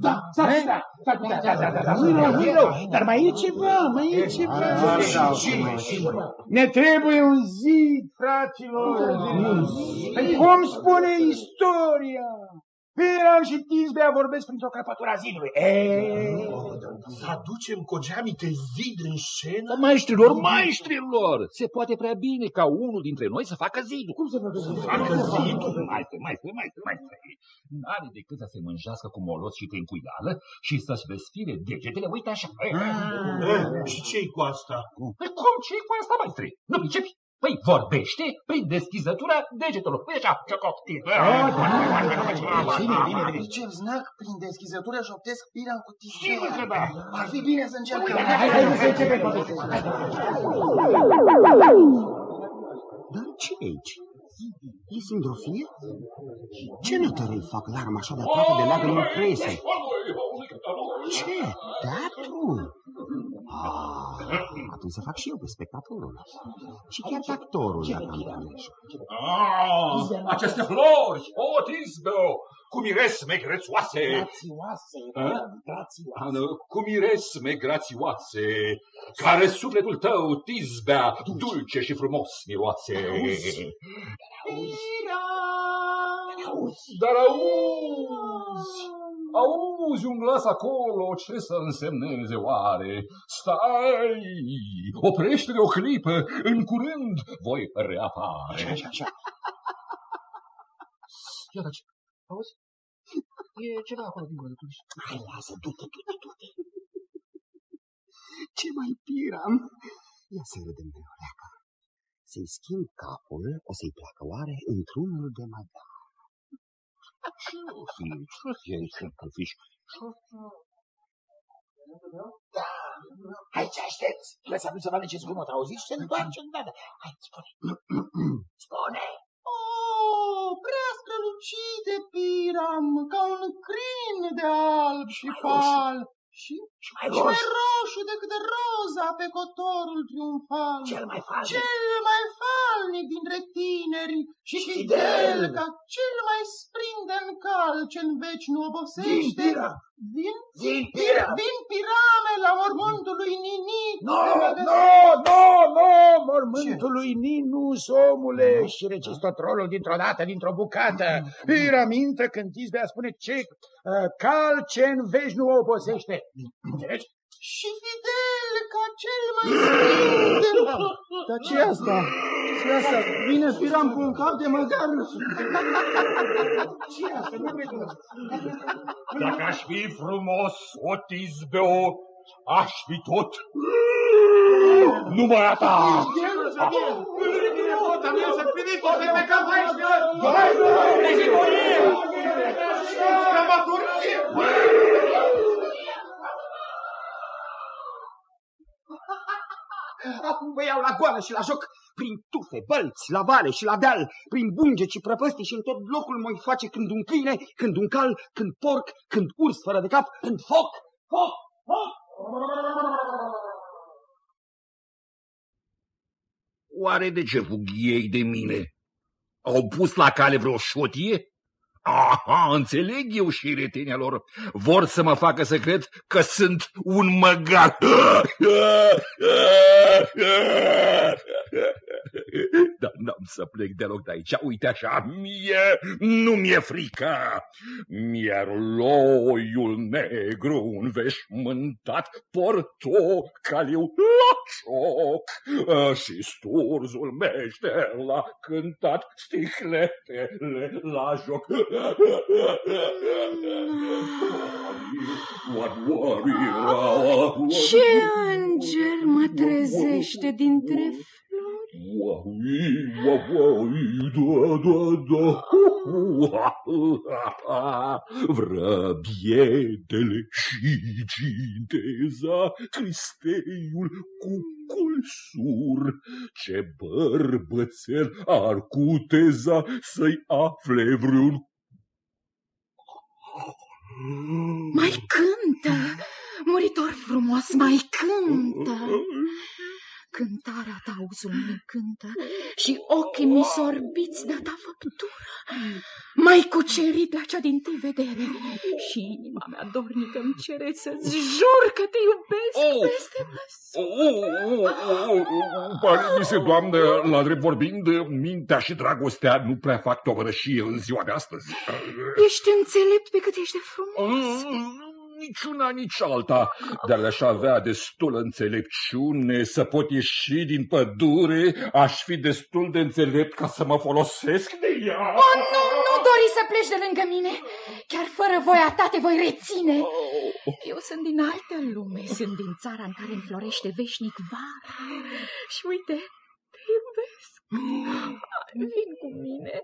Da, s-ar putea, s-ar putea, da, da, da, da, nu rău, nu rău, dar mai e ceva, mai e ceva. Ne trebuie un zid, fraților. Păi cum spune istoria? Piram și Tisbea vorbesc printr-o crăpătură a zidului. Să aducem cu geamite zid în scenă? Maestrilor, maestrilor, se poate prea bine ca unul dintre noi să facă zidul. Cum să facă zidul? Facă zidul? Maestre, maestre, maestre, maestre. N-are decât să se mânjească cu molos și tencuială și să-și vesfire degetele, uite așa. Și ce-i cu asta? Păi cum, ce-i cu asta, maestre? Nu pricepi? Păi vorbește prin deschizătura degetelor. Păi așa, ce coptil. Bine, bine, bine. Ce znac prin deschizătură șoptesc Piram cu tine. Sigur că da. Ar fi bine să încercăm. Haideți să începem. Dar ce e aici? E sindrofie? Ce nătărei fac larma așa de aproape de lagănul crese? Ce? Teatru? Ah, atunci să fac și eu pe spectatorul. Și chiar pe actorul, dacă am aleși. Ah, aceste flori, o, Tisbeo, cu miresme grețoase. Grațioase, grațioase. Cu miresme grațioase, care sufletul tău, Tisbea, dulce și frumos miroase. Dar auzi, auzi un glas acolo, ce să însemneze oare? Stai, oprește-te o clipă, în curând voi reapare. Așa, așa, așa. Iată ce, Auzi? E ceva acolo dincolo de tuș. Hai, lasă, du-te, du-te, du-te. Ce mai piram? Ia să râdem de oleacă. Să-i schimb capul, o să-i placă oare într-unul de magar. Ce o fi? Ce o fi aici, călfiș? Da, aici aștepți. Lăsa nu să mănânce zgomot, auziți? Se întoarce îndată. Hai, spune. spune. Oh, prea strălucite piram, ca un crin de alb și pal. Și, și, mai, și mai roșu decât roza pe cotorul triumfal. Cel mai falnic. Cel mai falnic dintre tineri și, și fidel ca cel mai sprinde în cal ce în veci nu obosește. Din pira. Din, din pira. Din pirame la mormântul lui Nini. No, no, no, no, mormântul lui Ninus, omule, și recis tot rolul dintr-o dată, dintr-o bucată. Piraminte când Tisbea spune ce uh, cal ce în veci nu obosește. Înțelegi? Și fidel ca cel mai sprinde. Dar ce asta? Ce asta? Vine Piram cu un cap de măgar. ce asta? Nu Dacă aș fi frumos, o Tisbeo, aș fi tot numai a ta. Să Acum vă iau la goală și la joc, prin tufe, bălți, la vale și la deal, prin bunge și prăpăstii și în tot locul mă face când un câine, când un cal, când porc, când urs fără de cap, când foc, foc, foc. Oare de ce fug ei de mine? Au pus la cale vreo șotie? Aha, înțeleg eu și retenia lor. Vor să mă facă să cred că sunt un măgar. Dar n-am să plec deloc de aici. Uite așa, mie nu mi-e frică. Mierloiul negru înveșmântat portocaliu la cioc și sturzul meșter l-a cântat sticletele la joc. Ce înger mă trezește dintre Uai, uai, da, da, da. Vrăbietele și ginteza, Cristeiul cu culsur, ce bărbățel ar cuteza să-i afle vreun Mai cântă, muritor frumos, mai cântă. Cântarea ta auzul meu cântă și ochii mi sorbiți de ta făptură. Mai cucerit la cea din tâi vedere și inima mea dornică îmi cere să-ți jur că te iubesc oh. peste măsură. Oh, oh, oh, Pare mi se, doamnă, la drept vorbind, mintea și dragostea nu prea fac tovărășie în ziua de astăzi. Ești înțelept pe cât ești de frumos. Nici una, nici alta, dar aș avea destul înțelepciune să pot ieși din pădure, aș fi destul de înțelept ca să mă folosesc de ea. Oh, nu, nu dori să pleci de lângă mine. Chiar fără voia ta te voi reține. Eu sunt din altă lume, sunt din țara în care înflorește veșnic vara. Și uite, te iubesc. Vin cu mine,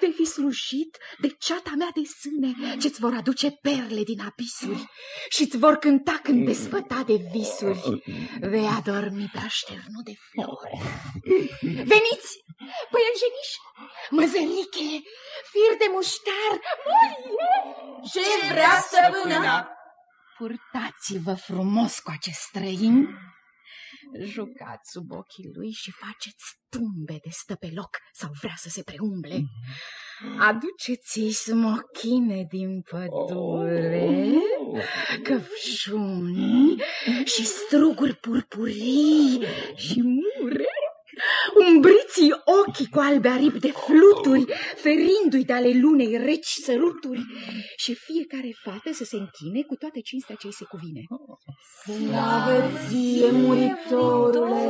vei fi slujit de ceata mea de sâne ce-ți vor aduce perle din abisuri și-ți vor cânta când desfăta de visuri. Vei adormi pe așternul de flori. Veniți, păianjeniș, măzăriche, fir de muștar, molie! Ce vrea stăpâna? Purtați-vă frumos cu acest străin Jucați sub ochii lui și faceți tumbe de stă pe loc sau vrea să se preumble. Aduceți-i smochine din pădure, căpșuni și struguri purpurii și mure. Umbriți ochii cu albe aripi de fluturi, ferindu-i de ale lunei reci săruturi și fiecare fată să se închine cu toată cinstea ce se cuvine. Slavă ție, muritorule!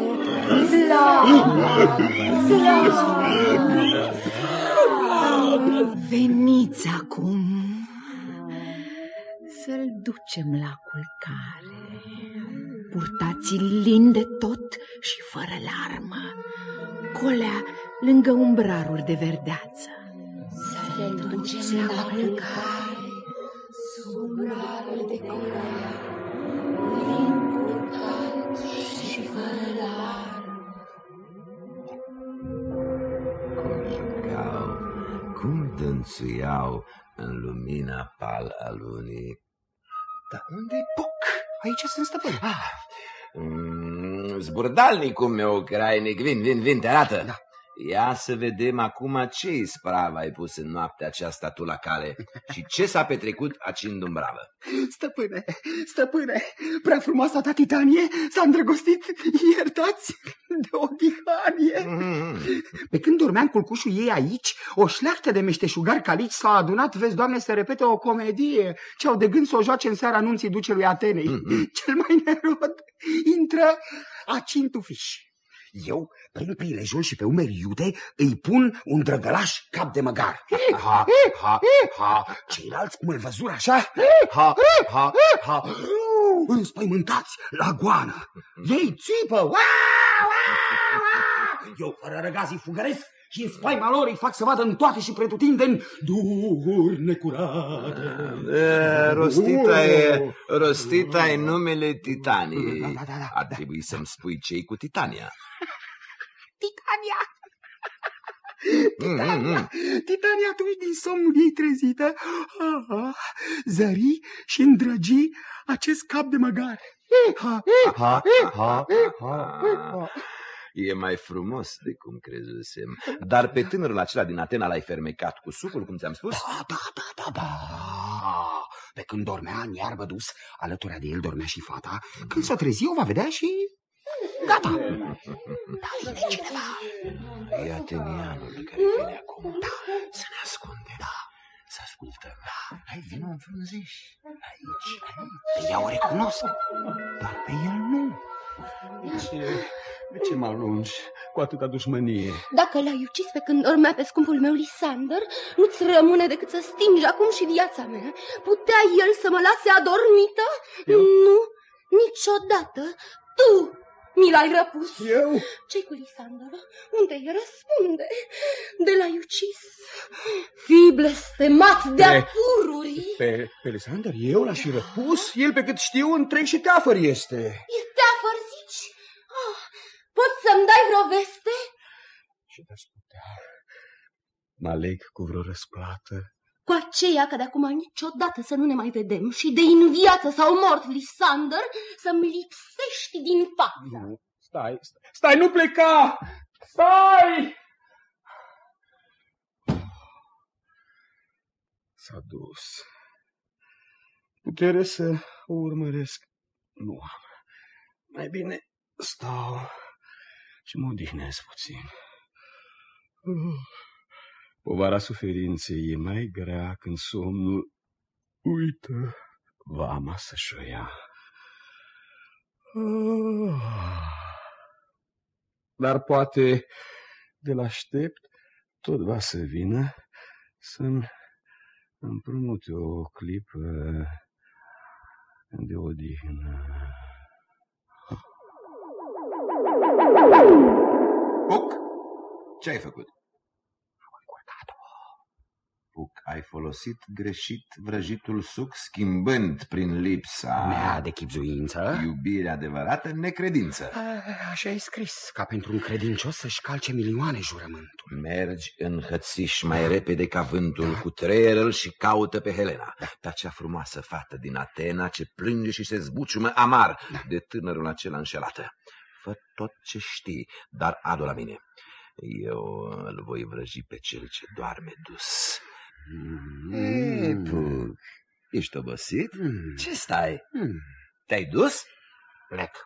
Slavă! Slavă! Veniți acum să-l ducem la culcare. Purtați-l lin de tot și fără larmă, colea lângă umbrarul de verdeață. Să-l ducem la culcare, sub umbrarul de colea, lin purtat și fără larmă. Curcau, cum dânțuiau în lumina pal a lunii. Dar unde Puc? Aici sunt stăpân. Ah, mm, zburdalnicul meu, crainic, vin, vin, vin, te arată. Da. Ia să vedem acum ce ispravă ai pus în noaptea aceasta tu la cale și ce s-a petrecut aci în Dumbravă. Stăpâne, stăpâne, prea frumoasa ta Titanie s-a îndrăgostit, iertați, de o dihanie. Mm-hmm. Pe când dormeam culcușul ei aici, o șleachtă de meșteșugari calici s-au adunat, vezi, doamne, să repete o comedie ce au de gând să o joace în seara anunții ducelui Atenei. Mm-hmm. Cel mai nerod intră acintufiș. Eu, prin prilejul și pe umeri iute, îi pun un drăgălaș cap de măgar. Ha, ha, ha, Ceilalți, cum îl văzură așa, ha, ha, ha, înspăimântați la goană. Ei țipă, ua, ua, ua. Eu, fără răgazii, fugăresc și în spaima lor îi fac să vadă în toate și pretutindeni duhuri necurate. Da, rostita e, rostita e numele Titaniei. Da, da, da, da. Ar trebui să-mi spui ce cu Titania. Titania! Titania, Titania atunci din somnul ei trezită, ah, ah, zări și îndrăgi acest cap de măgar. Ha, ha, ha, ha, ha. E mai frumos de cum crezusem. Dar pe tânărul acela din Atena l-ai fermecat cu sucul, cum ți-am spus? Da, da, da, da, da. Pe când dormea în iarbă dus, alături de el dormea și fata. Când s-o trezi, o va vedea și Gata! Da, vine cineva. E atenianul care vine acum. Da, să ne ascunde. Da, să ascultăm. Da, hai, vină în frunziș. Aici, aici. Pe ea o recunosc, dar pe el nu. De ce, de ce mă alungi cu atâta dușmănie? Dacă l-ai ucis pe când dormea pe scumpul meu Lisander, nu-ți rămâne decât să stingi acum și viața mea. Putea el să mă lase adormită? Eu? Nu, niciodată. Tu mi l-ai răpus. Eu? Ce-i cu Lisandra? Unde e? Răspunde. De l-ai ucis. Fii blestemat de apururi. Pe, pe Lisandra eu l-aș fi răpus? El, pe cât știu, întreg și teafăr este. E teafăr, zici? Oh, poți să-mi dai vreo veste? Și te-aș putea. Mă aleg cu vreo răsplată cu aceea că de acum niciodată să nu ne mai vedem și de în viață sau mort, Lisander, să-mi lipsești din față. Nu, stai, stai, stai, nu pleca! Stai! S-a dus. Putere să o urmăresc nu am. Mai bine stau și mă odihnesc puțin. Uh. Povara suferinței e mai grea când somnul uită vama să-și o ia. Ah. Dar poate de la aștept tot va să vină să-mi împrumute o clipă de odihnă. Puc, ce ai făcut? Puc, ai folosit greșit vrăjitul suc schimbând prin lipsa... Mea de chipzuință? Iubire adevărată necredință. A, așa e scris, ca pentru un credincios să-și calce milioane jurământul. Mergi în hățiș mai repede ca vântul da. cu treierul și caută pe Helena, da. pe acea frumoasă fată din Atena ce plânge și se zbuciumă amar da. de tânărul acela înșelată. Fă tot ce știi, dar adu la mine. Eu îl voi vrăji pe cel ce doarme dus. Mm. E, Puc, ești obosit? Mm. Ce stai? Mm. Te-ai dus? Plec.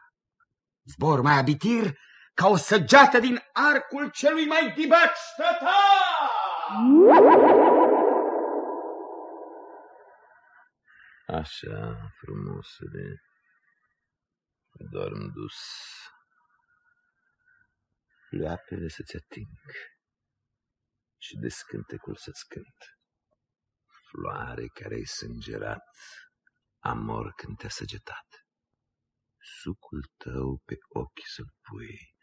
Zbor mai abitir ca o săgeată din arcul celui mai dibaci tăta! Așa, frumosule, dorm dus. Leapele să-ți ating și de scântecul să-ți cânt. Floare care ai sângerat, amor când te-a săgetat. Sucul tău pe ochi să-l pui,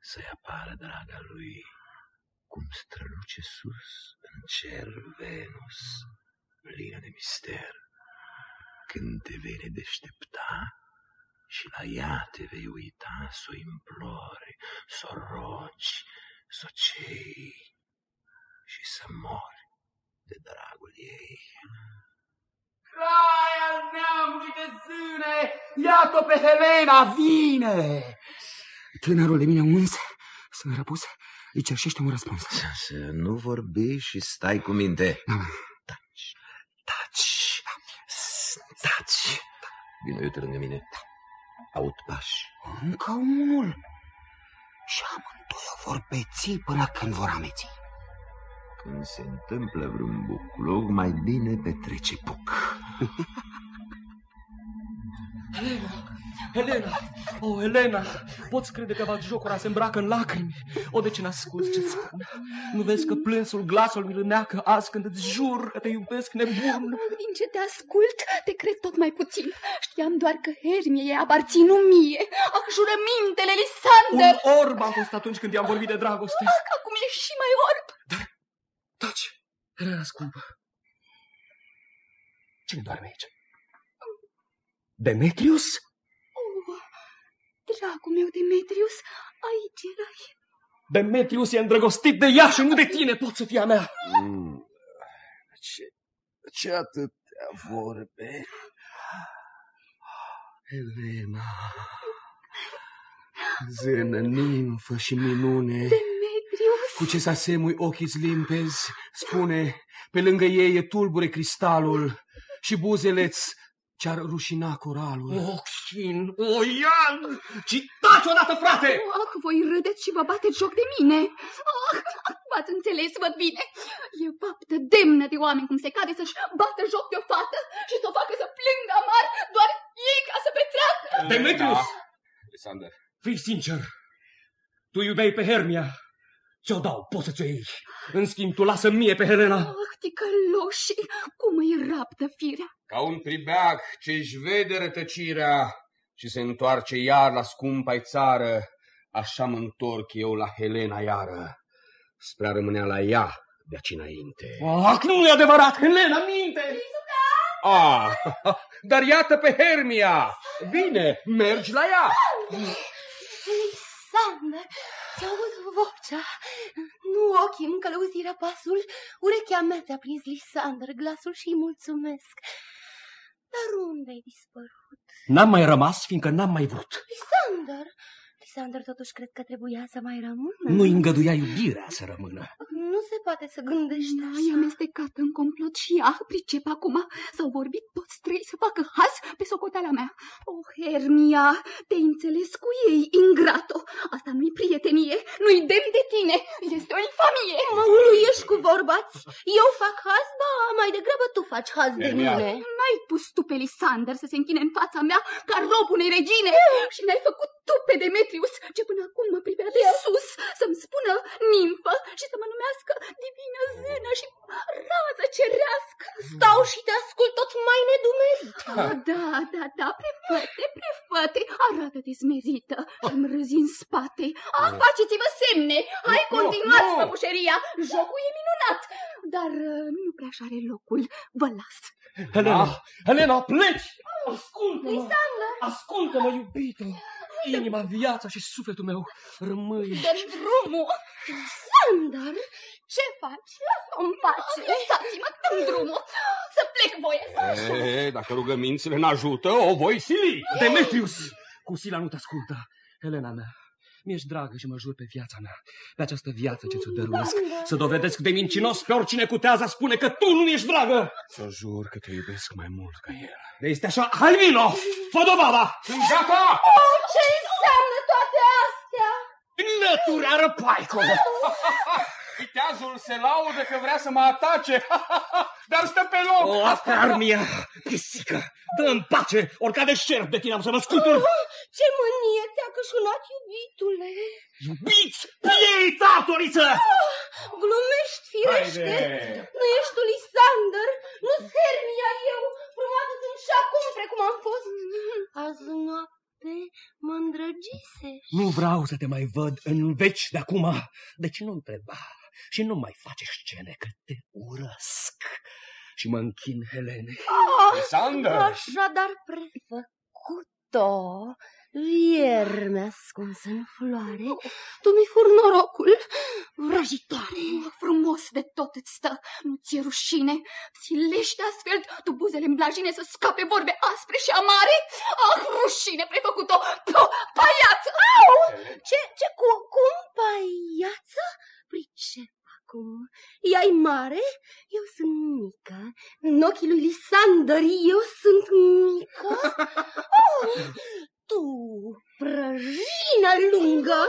să-i apară draga lui, cum străluce sus în cer Venus, plină de mister. Când te vei deștepta și la ea te vei uita, să o implori, să o rogi, să o cei și să mori de dragul ei. Crai al neamului de zâne, iată pe Helena, vine! Tânărul de mine uns, sunt răpus, îi cerșește un răspuns. Să nu vorbi și stai cu minte. Da. Taci, taci, taci. Vino uite lângă mine. Aud pași. Încă unul. Și amândoi o vor beți până când vor ameți. Când se întâmplă vreun buclog, mai bine petrece puc. Helena, Helena, oh, Helena, poți crede că jocura se îmbracă în lacrimi? O, de ce n-asculți ce spun? Nu vezi că plânsul glasul mi lâneacă azi când îți jur că te iubesc nebun? Din ce te ascult, te cred tot mai puțin. Știam doar că Hermie e aparțin nu mie. Ah, jurămintele, Lisander! Un orb am fost atunci când i-am vorbit de dragoste. Ah, acum e și mai orb. Dar, taci, Helena scumpă. Cine doarme aici? Demetrius? Oh, dragul meu, Demetrius, aici erai. Demetrius e îndrăgostit de ea și nu de tine, pot să fie a mea. Mm. Ce, ce atâtea vorbe. Elena, zână, nimfă și minune, Demetrius! Cu ce să asemui ochii limpezi, spune, pe lângă ei e tulbure cristalul și buzele-ți ce-ar rușina coralul. Oh, Chin, oh, Ian! Ci taci odată, frate! Ah, voi râdeți și vă bateți joc de mine. Ah, v-ați înțeles, văd bine. E faptă demnă de oameni cum se cade să-și bată joc de o fată și să o facă să plângă amar doar ei ca să petreacă. Demetrius! Alexander. Fii sincer. Tu iubeai pe Hermia. Ți-o dau, poți să ți-o iei. În schimb, tu lasă mie pe Helena. Ah, ticăloși, cum îi raptă firea. Ca un pribeag ce-și vede rătăcirea și se întoarce iar la scumpa țară, așa mă întorc eu la Helena iară, spre a rămânea la ea de aici înainte. Ah, nu e adevărat, Helena, minte! Ah, dar iată pe Hermia! Bine, mergi la ea! Alexander, ți-aud vocea. Nu ochii încă lăuziră pasul. Urechea mea ți-a prins Lisander glasul și îi mulțumesc. Dar unde ai dispărut? N-am mai rămas, fiindcă n-am mai vrut. Lisander! Lisander totuși cred că trebuia să mai rămână. Nu-i îngăduia iubirea să rămână. Nu se poate să gândești Da, așa. e amestecată în complot și ea pricep acum. S-au vorbit toți trei să facă haz pe socoteala mea. O, oh, Hermia, te-ai înțeles cu ei, ingrato. Asta nu-i prietenie, nu-i demn de tine, este o infamie. Mă uluiești cu vorbați. Eu fac haz, ba, mai degrabă tu faci haz de Hermia. mine. N-ai pus tu pe Lisander să se închine în fața mea ca rob unei regine și n-ai făcut tu pe Demetrius, ce până acum mă privea de sus, să-mi spună nimfă și să mă numească divină zână și rază cerească. Stau și te ascult tot mai nedumerit. Ah, da, da, da, prefăte, prefăte, arată-te smerită și-mi râzi în spate. Ah, faceți-vă semne, hai, Nu, continuați nu. păpușeria, jocul e minunat, dar uh, nu prea așa are locul, vă las. Helena, Helena, pleci! Ascultă-mă! Lisander! Ascultă-mă, iubito! Inima, viața și sufletul meu rămâi. Dă drumul! Sander, ce faci? Lasă-o în pace! Lăsați-mă, dă drumul! Să plec voie! E, dacă rugămințile n-ajută, o voi sili. Demetrius! Cu sila nu te ascultă. Helena mea, mi-ești dragă și mă jur pe viața mea, pe această viață ce ți-o dăruiesc, să dovedesc de mincinos pe oricine cu teaza spune că tu nu ești dragă. Să jur că te iubesc mai mult ca el. Este așa? Hai vino! Fă dovada! Sunt gata! Oh, ce înseamnă toate astea? Nături arăpaico! Viteazul se laudă că vrea să mă atace, dar stă pe loc. O, asta e armia, pisică! Dă-mi pace, oricare de șerp de tine am să mă scutur! Oh, ce mânie ți-a cășunat, iubitule! Iubiți piei, tatoriță! Oh, glumești, firește! Haide! Nu ești tu Lisander, nu Hermia eu, frumoasă sunt și șacum precum am fost. Azi noapte mă îndrăgisești. Nu vreau să te mai văd în veci de acum, deci nu întreba și nu mai face scene că te urăsc. Și mă închin Helene. Ah, Lisander! Așadar prefăcut-o, vierme ascuns în floare, tu mi fur norocul, vrăjitoare. Frumos de tot îți stă, nu ți-e rușine? Silește astfel tu buzele în blajine să scape vorbe aspre și amare? Ah, rușine, prefăcut-o, paiață! Au! Ce, ce, cum, cum, paiață? Pricep acum. Ea e mare, eu sunt mică. În ochii lui Lisander, eu sunt mică. Oh, tu, prăjină lungă!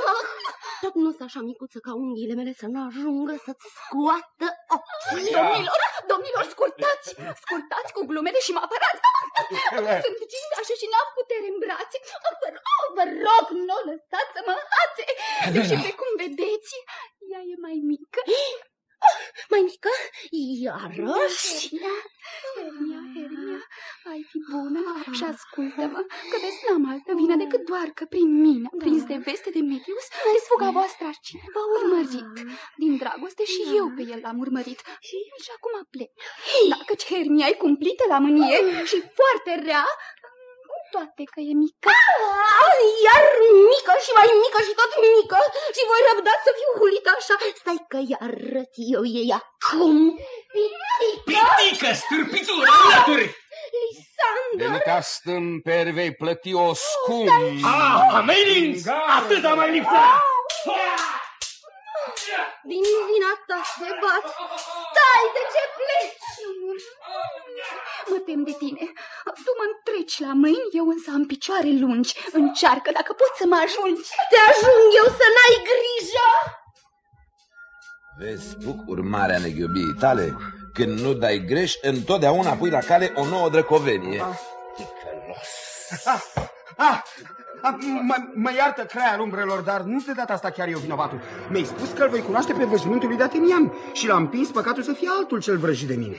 Tot nu sunt așa micuță ca unghiile mele să nu ajungă să-ți scoată ochii. Domnilor, domnilor, scurtați, scurtați cu glumele și mă apărați. Sunt gingașă și n-am putere în brațe. Vă rog, vă rog, nu o lăsați să mă hațe. Deși, pe cum vedeți, ea e mai mică. Mai mică? Iarăși? Hermia, Hermia, Hermia, ai fi bună. Și ascultă-mă, că vezi n-am altă vină decât doar că prin mine, prins de veste de Medius, desfuga voastră arcine v-a urmărit. Din dragoste și eu pe el l-am urmărit. Și, și acum plec. Dacă Hermia e cumplită la mânie și foarte rea, cu toate că e mică. Ah, iar mică și mai mică și tot mică și voi răbda să fiu hulită așa. Stai că i arăt eu ei acum. Pitică! Pitică, stârpițură, laturi! Lisander! Delicastăm per vei plăti o scump. Ah, ameninți! Atâta mai lipsea! Din vina ta se bat. Stai, de ce pleci? Mă tem de tine. Tu mă întreci la mâini, eu însă am picioare lungi. Încearcă dacă poți să mă ajungi. Te ajung eu să n-ai grijă. Vezi, Puc, urmarea neghiubiei tale? Când nu dai greș, întotdeauna pui la cale o nouă drăcovenie. Ah, ah, ah, mă, mă iartă creia al umbrelor, dar nu de data asta chiar eu vinovatul. Mi-ai spus că îl voi cunoaște pe văjmântul lui de Atenian și l-am împins păcatul să fie altul cel vrăjit de mine.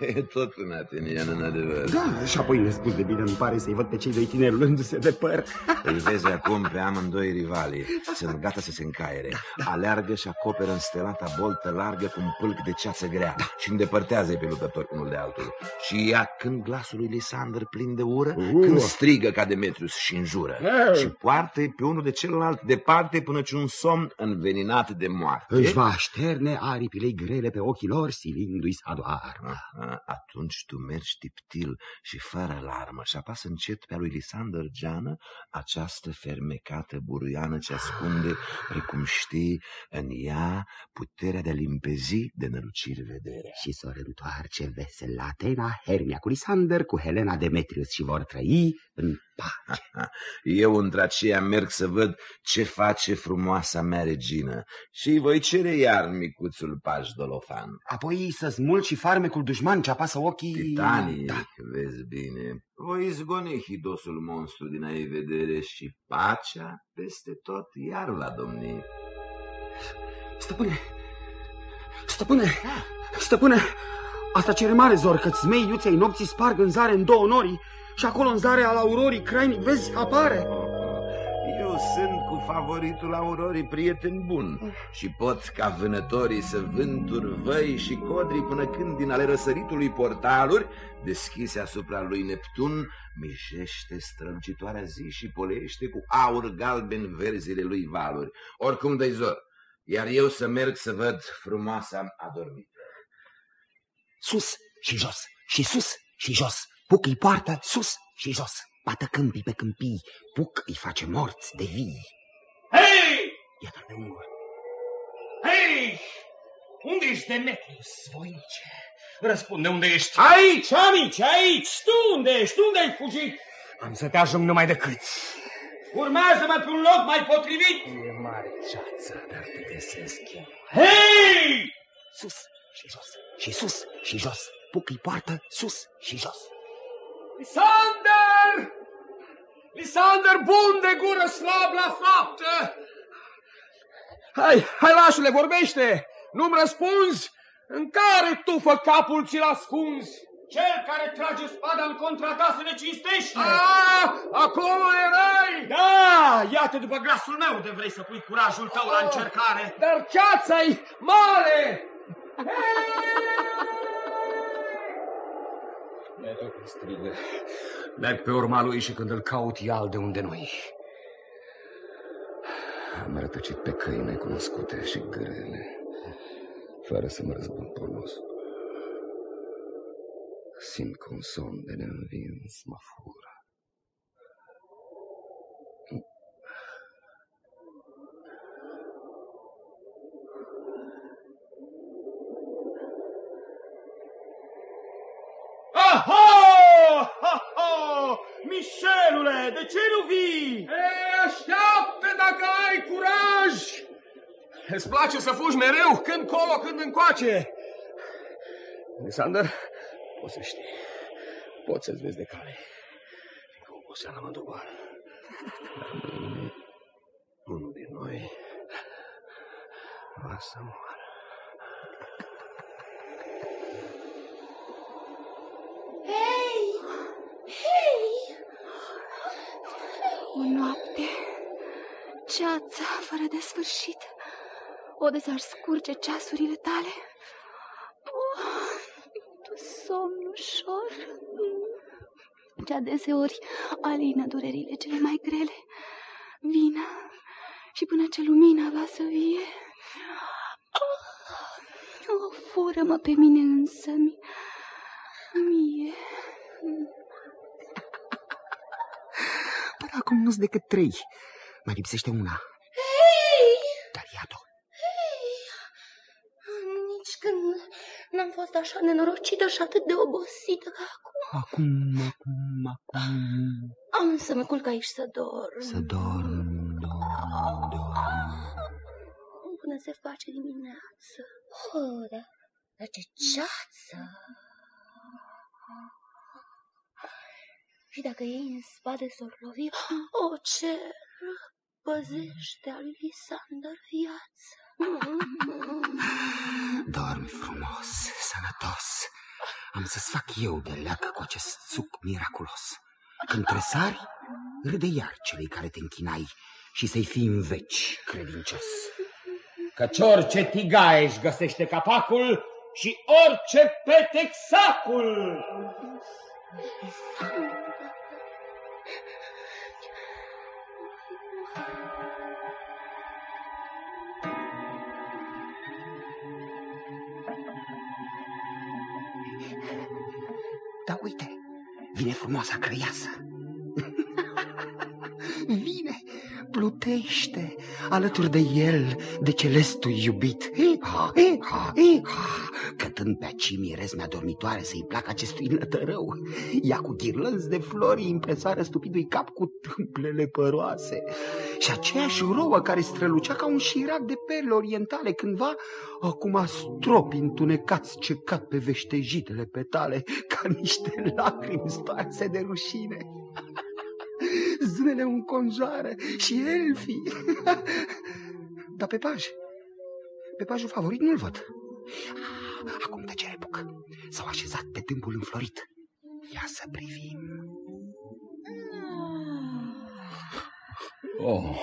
E tot un atenian în adevăr. Da, și apoi nespus de bine îmi pare să-i văd pe cei doi tineri luându-se de păr. Îi vezi acum pe amândoi rivali. Sunt gata să se încaiere. Aleargă și acoperă înstelata boltă largă cu un pâlc de ceață grea și îndepărtează pe luptători unul de altul. Și ia când glasul lui Lisander plin de ură, Uh. când strigă ca Demetrius și înjură. Uh. Și poartă pe unul de celălalt departe până ce un somn înveninat de moarte. Își va așterne aripile grele pe ochii lor, silindu-i să adoarmă. Aha, atunci tu mergi tiptil și fără alarmă și apasă încet pe a lui Lisander Geană această fermecată buruiană ce ascunde, precum știi, în ea puterea de a limpezi de năluciri vederea. Și s-o întoarce vesel la Atena, Hermia cu Lisander, cu Helena Demetrius și vor trăi în pace. Eu între aceea merg să văd ce face frumoasa mea regină și îi voi cere iar micuțul paș Dolofan. Apoi să smulgi și farmecul dușman ce apasă ochii... Titanii, Da. vezi bine, voi izgoni hidosul monstru din a ei vedere și pacea peste tot iar la domnie. Stăpâne, stăpâne, stăpâne, asta cere mare zor, că zmei iuței nopții sparg în zare în două norii și acolo în zare al aurorii crainic, vezi, apare. Eu sunt cu favoritul aurorii prieten bun și pot ca vânătorii să vânturi văi și codri până când din ale răsăritului portaluri deschise asupra lui Neptun mijește strălucitoarea zi și polește cu aur galben verzile lui valuri. Oricum dă zor, iar eu să merg să văd frumoasa adormită. Sus și jos, și sus și jos, Puc îi poartă sus și jos, bată câmpii pe câmpii, Puc îi face morți de vii. Hei! Iată pe unul. Hei! Unde ești, Demetrius, voinice? Răspunde, unde ești? Aici, amici, aici! Tu unde ești? Tu unde ai fugit? Am să te ajung numai decât. Urmează-mă pe un loc mai potrivit! E mare ceața, dar te găsesc eu Hei! Sus și jos, și sus și jos. Pucii poartă sus și jos. Lisander! Lisander, bun de gură, slab la faptă! Hai, hai, lașule, vorbește! Nu-mi răspunzi? În care tufă capul ți-l ascunzi? Cel care trage spada în contra ta se ne cinstește! Ah, acolo erai! Da, iată după glasul meu de vrei să pui curajul tău la încercare. Dar ceața-i mare! Merg pe strigă. Merg pe urma lui și când îl caut ial de unde noi. Am rătăcit pe căi necunoscute și grele, fără să mă răzbun pornos. Simt că un somn de neînvins mă fură. Aha! Ha, ha! Mișelule, de ce nu vii? Ei, așteaptă dacă ai curaj! Îți place să fugi mereu, când colo, când încoace. Alexander, poți să știi, poți să-ți vezi de cale. Fiindcă oboseala mă doboară. Dar mâine, unul din noi va să moară. Hei! Hei! O noapte, ceața fără de sfârșit, o de s-ar scurge ceasurile tale. Oh, tu somn ușor. Ce adeseori alină durerile cele mai grele. Vină și până ce lumina va să vie, oh, fură-mă pe mine însă mie. Până acum nu-s decât trei. Mai lipsește una. Hei! Dar iată Hei! Nici când n-am fost așa nenorocită și atât de obosită ca acum. Acum, acum, acum... Am să mă culc aici să dorm. Să dorm, dorm, dorm. Până se face dimineață. Oh, da. Dar ce ceață! Și dacă ei în spade s-or lovi, o cer, păzește al lui Lisander viață. Dormi frumos, sănătos. Am să-ți fac eu de leacă cu acest suc miraculos. Când tresari, râde iar celui care te închinai și să-i fii în veci credincios. Căci orice tigaie își găsește capacul și orice petec sacul. Uite, vine frumoasa crăiasă. Vine, plutește alături de el, de celestul iubit. Iha, iha, iha, cătând pe aci mirezmea dormitoare să-i placă acestui nătărău. Ea cu ghirlănți de flori impresoară stupidului cap cu tâmplele păroase. Și aceeași rouă care strălucea ca un șirac de perle orientale cândva, acum stropi întunecați ce cad pe veștejitele petale, ca niște lacrimi sparse de rușine. Zânele un conjoară și elfii. Dar pe paj, pe pajul favorit nu-l văd. Acum tăcere buc. S-au așezat pe tâmpul înflorit. Ia să privim. Oh.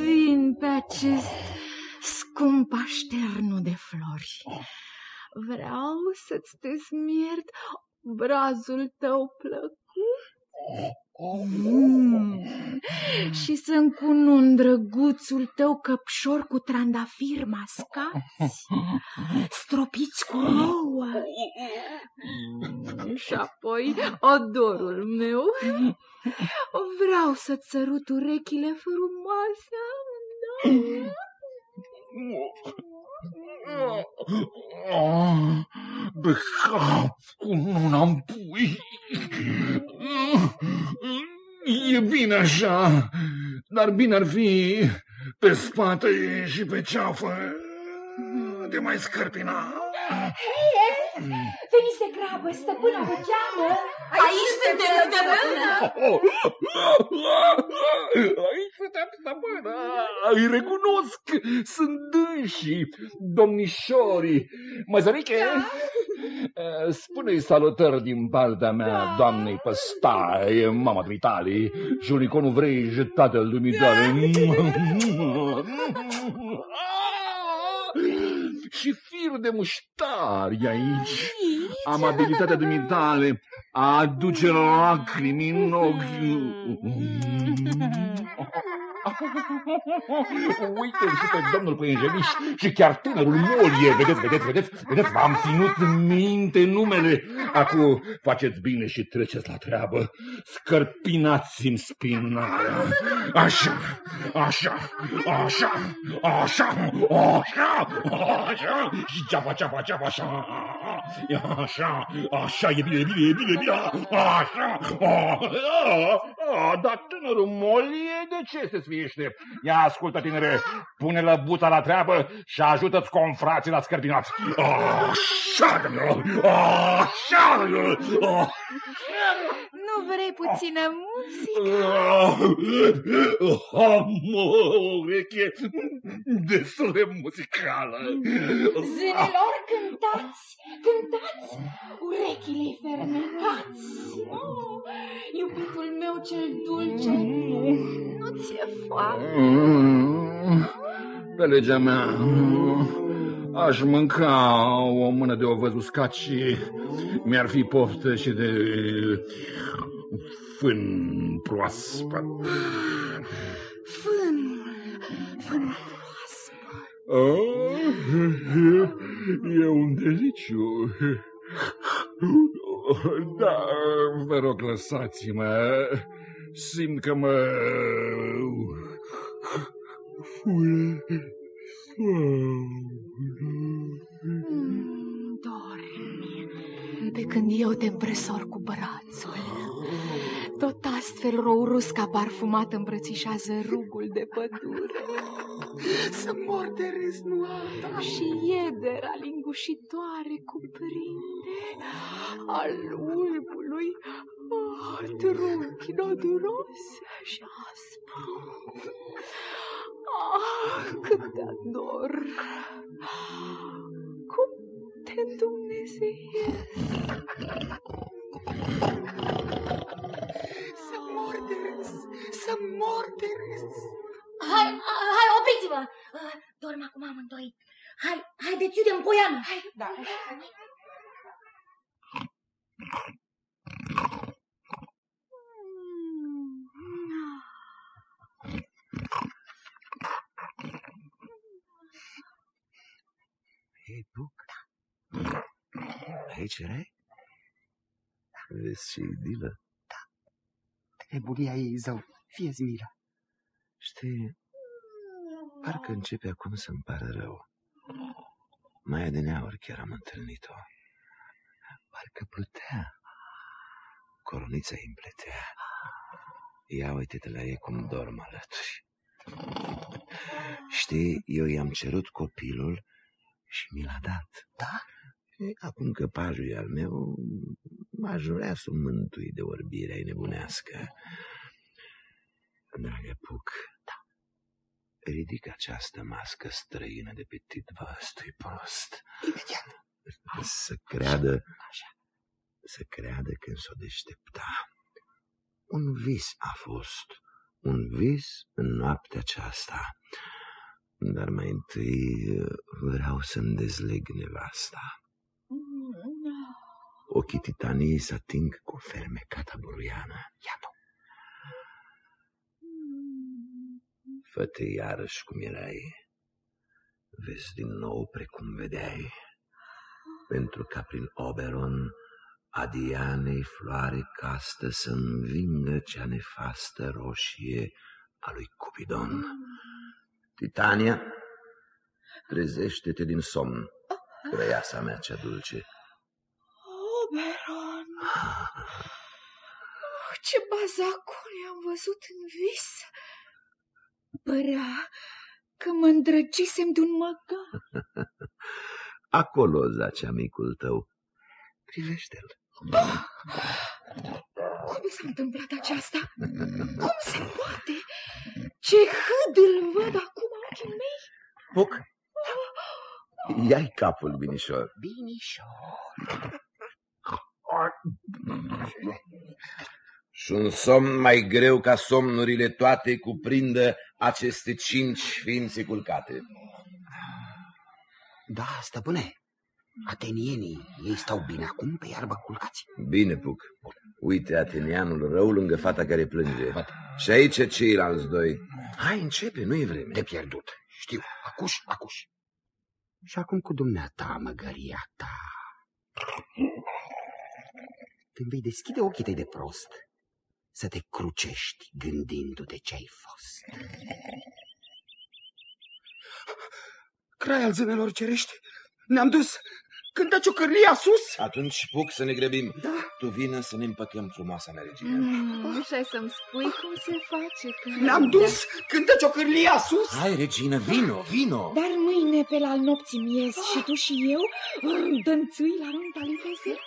Vin pe acest scump așternu de flori. Vreau să-ți desmiert brazul tău plăcut. Mm. Și să-mi cunun drăguțul tău căpșor cu trandafir mascați, stropiți cu rouă. Mm. Și apoi odorul meu. Vreau să-ți sărut urechile frumoase. Da? Pe cap, cum nu n-am pui. E bine așa. Dar bine ar fi pe spate și pe ceafă de mai scărpina. Hei, venise grabă, stăpâna vă cheamă. Aici suntem, stăpână. Aici suntem, stăpână. Îi recunosc. Sunt dânsii, domnișorii. Măzăriche, da. spune-i salutări din partea mea, da. doamnei păstaie, mama dumitale, și uniconul vrei, tatăl dumitale. Da și fir de muștari aici. Amabilitatea dumitale a aduce lacrimi în ochi. Uite și pe domnul Păienjeliș și chiar tânărul Molie. Vedeți, vedeți, vedeți, vedeți, v-am ținut minte numele. Acum faceți bine și treceți la treabă. Scărpinați-mi spinarea. Așa, așa, așa, așa, așa, așa. Și ceapa, ceapa, ceapa, așa. Așa, așa, e bine, e bine, e bine, e bine. Așa, dar tânărul Molie de ce se sfiește? Ia ascultă, tinere, pune la buta la treabă și ajută-ți confrații la scărbinat. Așa, așa, Nu vrei puțină muzică? Am o ureche destul de muzicală. Zânelor, cântați, cântați, urechile fermecați. Oh, iubitul meu cel dulce, nu ți-e foame? Pe legea mea, aș mânca o mână de ovăz uscat și mi-ar fi poftă și de fân proaspăt. Fân, fân proaspăt. Oh, e un deliciu. Da, vă rog, lăsați-mă. Simt că mă... Dormi, pe când eu te împresor cu brațul. Tot astfel rourusca parfumat îmbrățișează rugul de pădure. Să mor de râs, nu alta. Și iedera lingușitoare cuprinde al ulbului oh, trunchi noduros și aspru. Ah, cât te ador! Cum te dumnezeiesc! Să mor de râs! Să mor de râs! Hai, hai, opriți-vă! Dorm acum amândoi. Hai, hai, de iudem poiană! Hai, da. Hei, Puc? Aici erai? Vezi ce idilă? Da. Nebunia ei, zău, fie-ți milă. Știi, parcă începe acum să-mi pară rău. Mai adineauri chiar am întâlnit-o. Parcă plutea. Coronița îi împletea. Ia uite-te la ei cum dorm alături. Știi, eu i-am cerut copilul și mi l-a dat. Da? E, acum că pajul e al meu, m-aș vrea să mântui de orbirea nebunească. Dragă Puc, da. ridică această mască străină de pe titva ăstui prost. Imediat. Să creadă, Așa. să creadă când s-o deștepta. Un vis a fost, un vis în noaptea aceasta. Dar mai întâi vreau să-mi dezleg nevasta. Ochii titanii se ating cu fermecata buruiană. Iată. Fă-te iarăși cum erai. Vezi din nou precum vedeai. Pentru ca prin Oberon a Dianei floare castă să învingă cea nefastă roșie a lui Cupidon. Titania, trezește-te din somn, grăiasa mea cea dulce. Oberon! Oh, ce bazacuri am văzut în vis! Părea că mă îndrăgisem de un măgar. Acolo zacea micul tău. Privește-l. Cum s-a întâmplat aceasta? Cum se poate? Ce hâd îl văd acum ochii mei? Puc, ia-i capul, Binișor. Binișor. Și un somn mai greu ca somnurile toate cuprindă aceste cinci ființe culcate. Da, stăpâne, atenienii, ei stau bine acum pe iarbă culcați. Bine, Puc. Uite atenianul rău lângă fata care plânge. Și aici ceilalți doi. Hai, începe, nu e vreme. De pierdut. Știu, acuș, acuș. Și acum cu dumneata, măgăria ta. Când vei deschide ochii tăi de prost, să te crucești gândindu-te ce ai fost. Crai al zânelor cerești, ne-am dus cântă ciocârlia sus. Atunci, Puc, să ne grăbim. Da. Tu vină să ne împăcăm frumoasa mea regină. Mm, și ai să-mi spui cum se face că... Ne-am dus cântă ciocârlia sus. Hai, regină, vino, vino. Dar mâine pe la al nopții miez și tu și eu dănțui la rând alitese?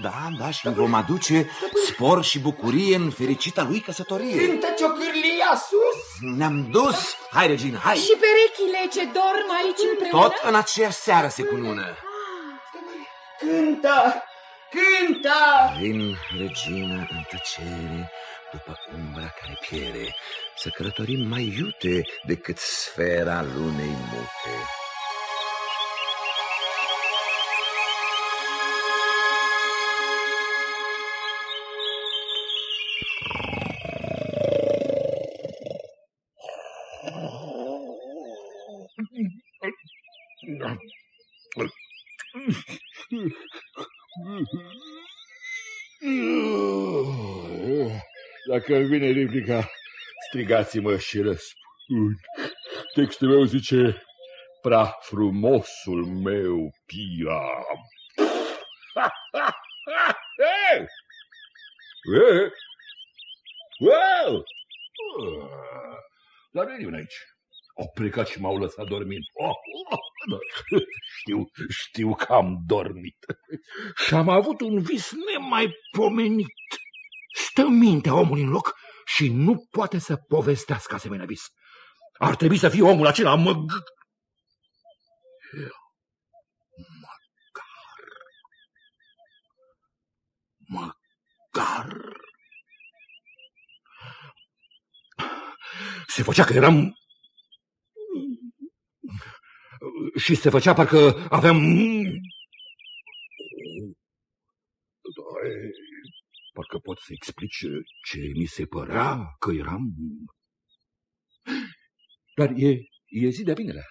Da, da, și ne vom aduce spor și bucurie în fericita lui căsătorie. Cântă ciocârlia sus. Ne-am dus. Hai, regină, hai. Și perechile ce dorm aici împreună? Tot în aceeași seară se cunună. Cântă! Cântă! Vin, regină, în tăcere, după umbra care piere, să călătorim mai iute decât sfera lunei mute. Dacă îmi vine replica, strigați-mă și răspund. Textul meu zice, prea frumosul meu Pira. Hey! Hey! Wow! Dar nu e aici. Au plecat și m-au lăsat dormind. Oh, oh, oh. Știu, știu că am dormit. Și am avut un vis nemaipomenit. Stă mintea omului în loc și nu poate să povestească asemenea vis. Ar trebui să fie omul acela măg... Măcar. Măcar. Se făcea că eram... Și se făcea parcă aveam... Parcă pot să explic ce mi se părea că eram... Dar e, e zi de binele.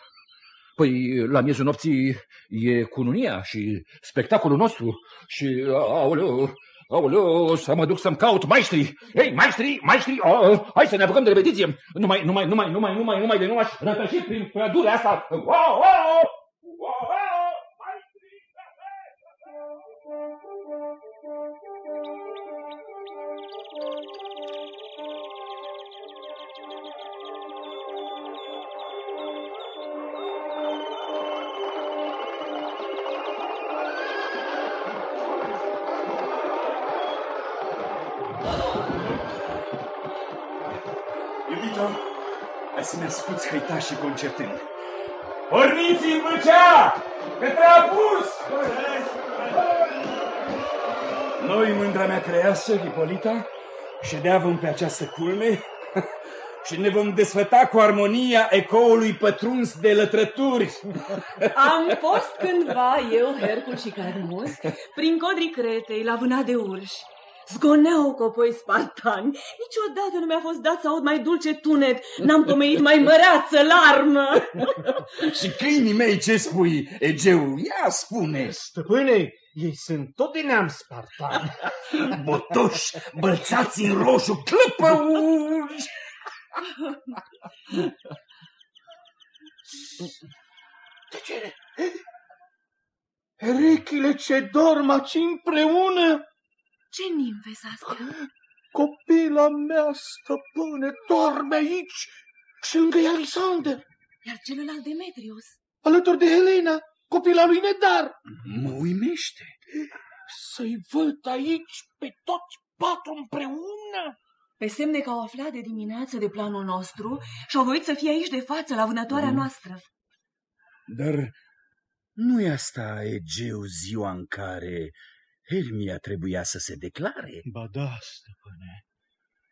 Păi la miezul nopții e cununia și spectacolul nostru și, aoleu, aoleu, să mă duc să-mi caut maestri. Ei, maestri, maestri, oh, hai să ne apucăm de repetiție. Numai, numai, numai, numai, numai, numai de nu aș rătăși prin pădurea asta. Wow, wow, wow, Iubito, hai să-mi asculți hăitașii concertând. Porniți în vâcea! Către apus! Noi, mândra mea creasă, Hipolita, ședeavăm pe această culme și ne vom desfăta cu armonia ecoului pătruns de lătrături. Am fost cândva eu, Hercul și Cadmus, prin codrii Cretei, la vâna de urși. Zgoneau copoi spartani. Niciodată nu mi-a fost dat să aud mai dulce tunet. N-am pomenit mai măreață larmă. și câinii mei ce spui, Egeu? Ia spune. Stăpâne, ei sunt tot de neam spartan. Botoși, bălțați în roșu, clăpăuși. Tăcere! Rechile ce dorm aici împreună! Ce nimfe astea? Copila mea, stăpâne, dorme aici Și lângă ea Lisander, Iar celălalt Demetrius. alături de Helena, copila lui Nedar. Mă uimește. Să-i văd aici pe toți patru împreună. Pe semne că au aflat de dimineață de planul nostru și au voit să fie aici de față la vânătoarea Mm. noastră. Dar nu e asta Egeu ziua în care Hermia trebuia să se declare? Ba da, stăpâne.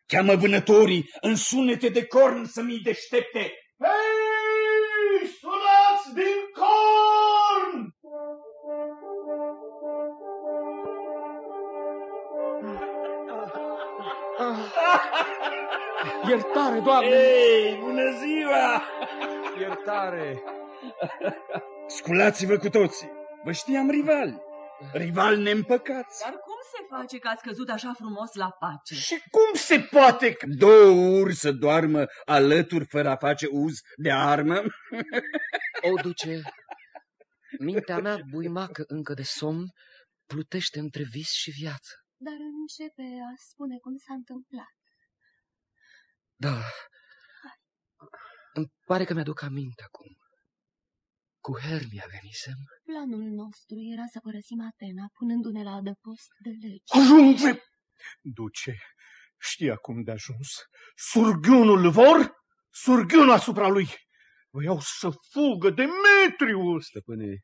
Cheamă vânătorii în sunete de corn să mi deștepte. Hei, sunați din corn! Iertare, Doamne! Ei, bună ziua! Iertare! Sculați-vă cu toții! Vă știam rivali. Rivali neîmpăcați. Dar cum se face că ați căzut așa frumos la pace? Și cum se poate că două uri să doarmă alături fără a face uz de armă? O, duce, mintea mea buimacă încă de somn plutește între vis și viață. Dar începe a spune cum s-a întâmplat. Da, îmi pare că mi-aduc aminte acum. Cu Hermia venisem. Planul nostru era să părăsim Atena, punându-ne la adăpost de legi. Ajunge! Duce, știi acum de ajuns. Surghiunul vor, surghiunul asupra lui. Voiau să fugă Demetrius. Stăpâne,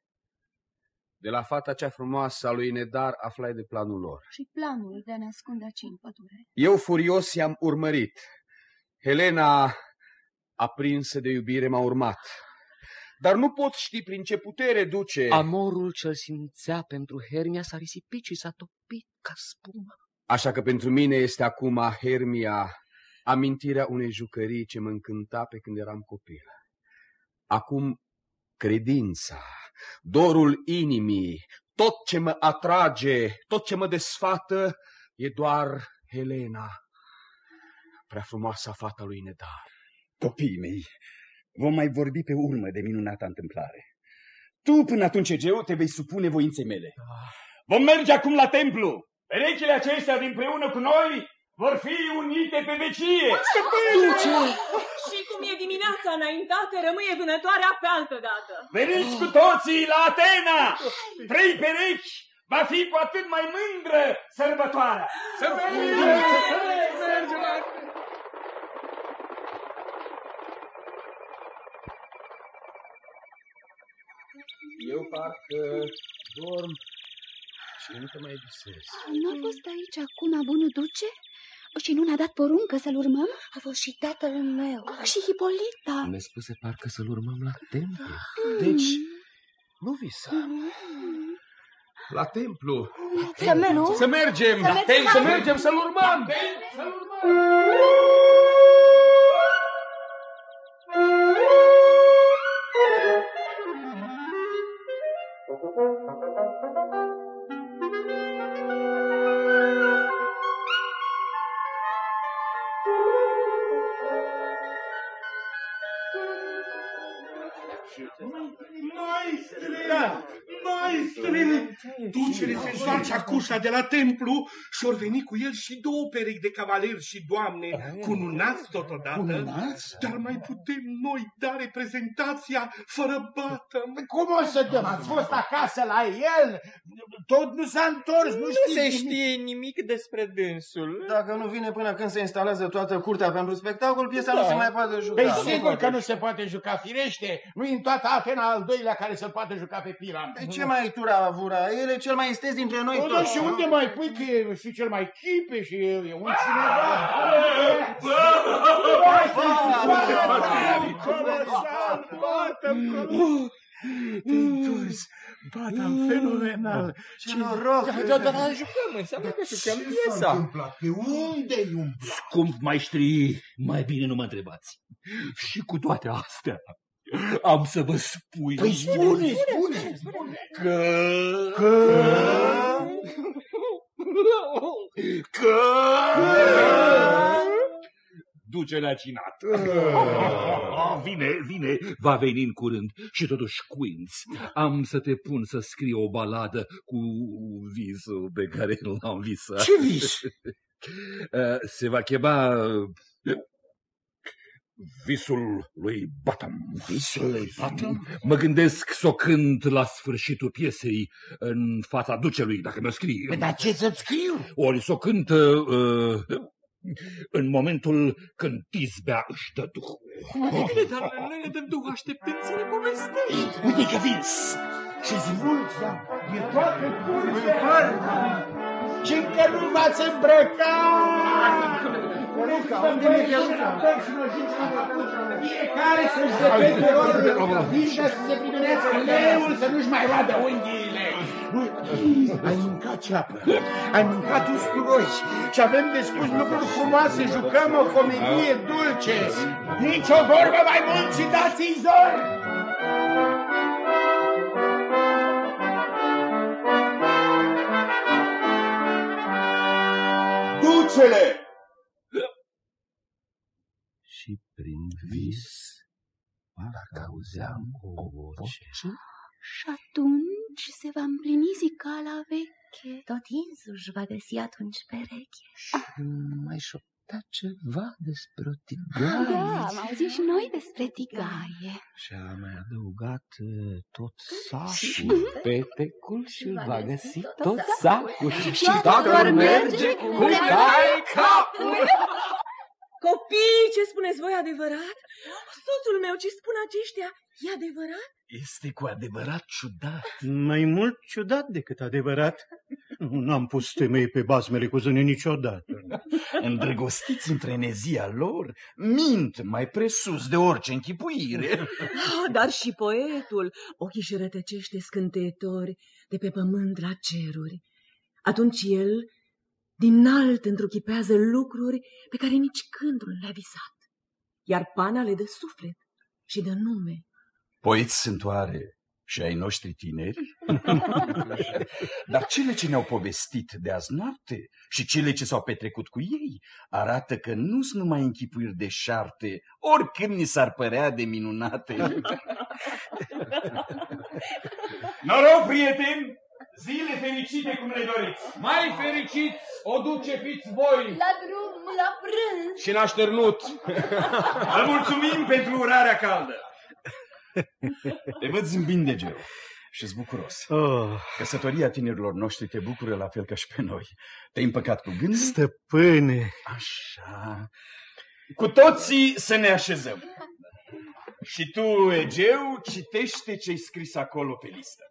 de la fata cea frumoasă a lui Nedar aflai de planul lor. Și planul de a ne ascunde aici în pădure. Eu furios i-am urmărit. Helena, aprinsă de iubire, m-a urmat. Dar nu pot ști prin ce putere duce... Amorul ce-l simțea pentru Hermia s-a risipit și s-a topit ca spumă. Așa că pentru mine este acum Hermia amintirea unei jucării ce mă încânta pe când eram copil. Acum credința, dorul inimii, tot ce mă atrage, tot ce mă desfată, e doar Helena, prea frumoasa fata lui Nedar. Copiii mei, vom mai vorbi pe urmă de minunata întâmplare. Tu, până atunci, Egeu, te vei supune voinței mele. Vom merge acum la templu. Perechile acestea dinpreună cu noi vor fi unite pe vecie. Și cum e dimineața înaintate, rămâie vânătoarea pe altă dată. Veniți cu toții la Atena! Trei perechi! Va fi cu atât mai mândră sărbătoarea! Să mergem! Eu parcă dorm și încă mai visez. Nu a fost aici acum bunul duce? Și nu ne-a dat poruncă să-l urmăm? A fost și tatăl meu. Și Hipolita. Ne spuse parcă să-l urmăm la templu. Deci, nu visam. La templu. Să mergem. Să mergem. Să mergem. Să mergem să-l urmăm. Maestre! Da. Maestre! Ducele se întoarce acușa de la templu și ori veni cu el și două perechi de cavaleri și doamne, cununați totodată. Cununați? Dar mai putem noi da reprezentația fără bată. Cum o să dăm? Ați fost acasă la el? Tot nu s-a întors, nu, Nu știți se nimic. știe nimic despre dânsul. Dacă nu vine până când se instalează toată curtea pentru spectacol, piesa Da. nu se mai poate juca. Păi sigur că nu se poate juca, firește. Nu în toată Atena al doilea care să poate juca pe Pira. De ce mai tura avura? El e cel mai esteț dintre noi O, da, toți. și nu? unde mai pui că e și cel mai chipe și e, e un cineva? Te întorci, bata fenomenal. Ce noroc! Da, da, da, jucăm, înseamnă că jucăm piesa. Pe unde e un Scump maestri, mai bine nu mă întrebați. Și cu toate astea, am să vă spun Păi spune, spune! că... Că... Că... Duce la cinat. Vine, vine, va veni în curând și totuși Queens. Am să te pun să scrii o baladă cu visul pe care l-am visat. Ce vis? Uh, Se va chema uh, Visul lui Batam. Visul lui Batam? Mă gândesc să o cânt la sfârșitul piesei în fața ducelui, dacă mi-o scrie. Păi, dar ce să-ți scriu? Ori să o cânt uh, în momentul când Tizbea își dă duhul. Bine, dar noi ne dăm duhul așteptând să ne povestești. Uite că vin! Și zvulța e toată curtea. Și încă nu v-ați îmbrăcat! Fiecare să-și repete rolul, vindă să se primească leul, să nu-și mai vadă unghiile. Ai mâncat ceapă, ai mâncat usturoi și avem de spus lucruri frumoase, jucăm o comedie dulce. Nici o vorbă mai mult și dați-i zor! Ducele! Și prin vis parcă auzeam o voce Și atunci se va împlini zicala veche. Tot însuși va găsi atunci pereche. Și mai șoptea ceva despre o Da, tigaie. am auzit și noi despre tigaie. Și a mai adăugat uh, tot sacul, petecul și îl va găsi tot sacul. Și dacă ori merge cu cai capul. Copii, ce spuneți voi adevărat? Soțul meu, ce spun aceștia, e adevărat? Este cu adevărat ciudat. Mai mult ciudat decât adevărat. Nu am pus temei pe bazmele cu zâne niciodată. Îndrăgostiți în trenezia lor, mint mai presus de orice închipuire. Ah, dar și poetul, ochii și rătăcește scânteitori de pe pământ la ceruri. Atunci el, din alt, întruchipează lucruri pe care nici gândul le-a visat. Iar pana le dă suflet și dă nume. Poeți sunt oare și ai noștri tineri? Dar cele ce ne-au povestit de azi noapte și cele ce s-au petrecut cu ei arată că nu sunt numai închipuiri de șarte, oricând ni s-ar părea de minunate. Noroc, prieteni! Zile fericite cum le doriți! Mai fericiți o duce fiți voi! La drum, la prânz! Și în așternut! Îl mulțumim pentru urarea caldă! Te văd zâmbind de geu și bucuros. Oh. Căsătoria tinerilor noștri te bucură la fel ca și pe noi. Te-ai împăcat cu gândul? Stăpâne! Așa. Cu toții să ne așezăm. Și tu, Egeu, citește ce-ai scris acolo pe listă.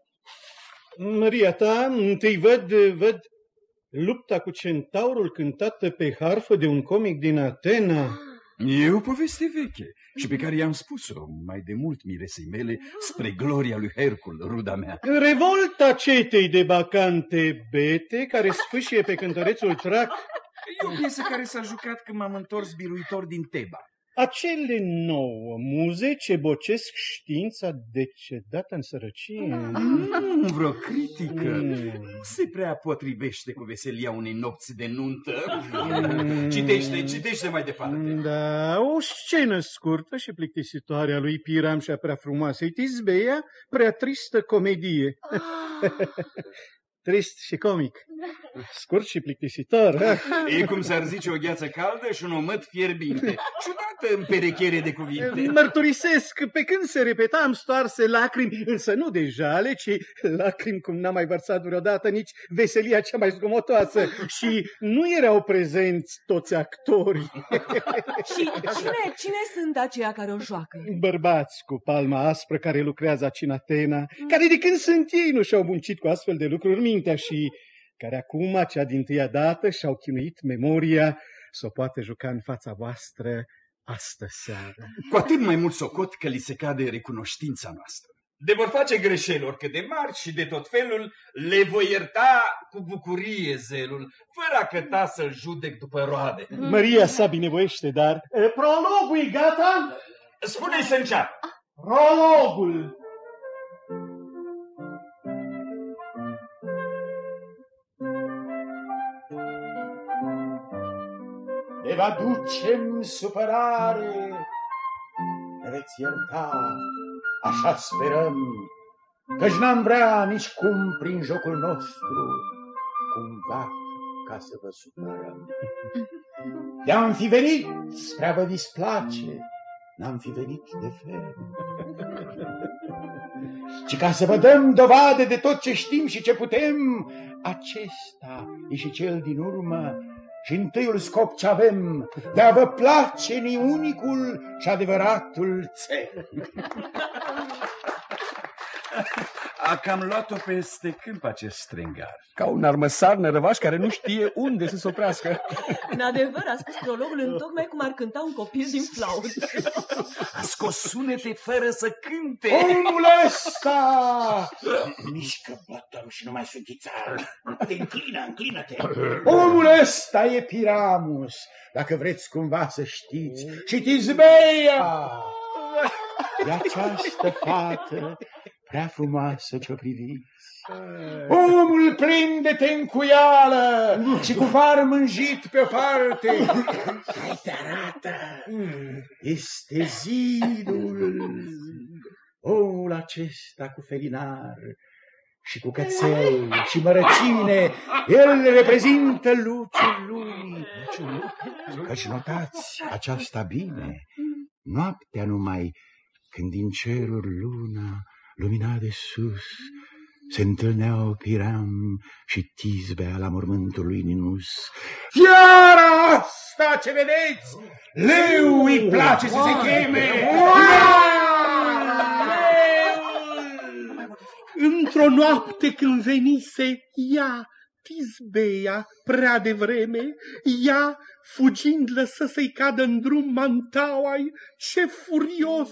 Maria ta, întâi văd, văd lupta cu centaurul cântată pe harfă de un comic din Atena. E o poveste veche și pe care i-am spus-o mai de mult miresei mele spre gloria lui Hercul, ruda mea. Revolta cetei de bacante bete care sfâșie pe cântărețul Trac. E o piesă care s-a jucat când m-am întors biruitor din Teba. Acele nouă muze ce bocesc știința decedată în sărăcie. Nu, vreo critică. Mm. Nu se prea potrivește cu veselia unei nopți de nuntă. Mm. Citește, citește mai departe. Da, o scenă scurtă și plictisitoare a lui Piram și a prea frumoasei Tizbeia, prea tristă comedie. Trist și comic. Scurt și plictisitor. ha? E cum s-ar zice o gheață caldă și un omăt fierbinte. Ciudată împerechiere de cuvinte. Mărturisesc, pe când se repeta am stoarse lacrimi, însă nu de jale, ci lacrimi cum n-am mai vărsat vreodată nici veselia cea mai zgomotoasă. Și nu erau prezenți toți actorii. Și cine, cine sunt aceia care o joacă? Bărbați cu palma aspră care lucrează aici în Atena, care de când sunt ei nu și-au muncit cu astfel de lucruri mintea și care acum, cea din tâia dată, și-au chinuit memoria să o poată juca în fața voastră astă seară. Cu atât mai mult socot că li se cade recunoștința noastră. De vor face greșeli oricât de mari și de tot felul, le voi ierta cu bucurie zelul, fără a căta să-l judec după roade. Maria sa binevoiește, dar... E, Prologul e gata? Spune-i să înceapă. Prologul! Ne va ducem supărare, ne veți ierta, așa sperăm, căci n-am vrea nici cum prin jocul nostru, cumva ca să vă supărăm. De-am fi venit spre a vă displace, n-am fi venit de fel. Și ca să vă dăm dovadă de tot ce știm și ce putem, acesta e și cel din urmă și întâiul scop ce avem de a vă place ni unicul și adevăratul țel. A cam luat-o peste câmp acest strengar. Ca un armăsar nărăvaș care nu știe unde să se oprească. În adevăr, a spus prologul în tocmai cum ar cânta un copil din flaut. A scos sunete fără să cânte. Omul ăsta! Mișcă bătăm și nu mai sughițar. Te înclină, înclină-te. Omul ăsta e Piramus, dacă vreți cumva să știți. Și Tizbeia! E această fată prea frumoasă ce-o priviți. Omul plin de tencuială și cu far mânjit pe o parte. Hai te arată. Este zidul. Omul acesta cu felinar și cu cățel și mărăcine, el reprezintă luciul lumii. Căci notați aceasta bine, noaptea numai, când din cerul luna lumina de sus, se întâlneau Piram și Tizbea la mormântul lui Ninus. Fiara asta ce vedeți, leu îi place să se cheme. Într-o noapte când venise ea, Tizbeia, prea devreme, ea, fugind, lăsă să-i cadă în drum mantaua ce furios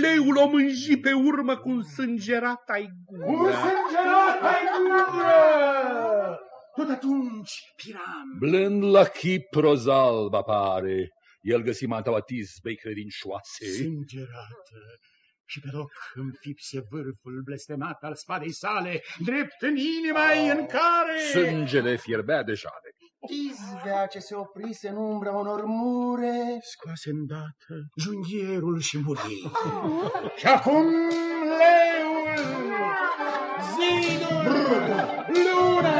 leul o mânji pe urmă cu un sângerat ai gură. Un sângerat ai gură! Tot atunci, Piram, Blând la chip rozalb apare, el găsi mantaua Tizbei credincioase. sângerată, și pe loc înfipse vârful blestemat al spadei sale, drept în inima ei în care... Sângele fierbea de jale. Tizvea ce se oprise în umbra unor mure. Scoase îndată junghierul și muri. și acum leul, zidul, luna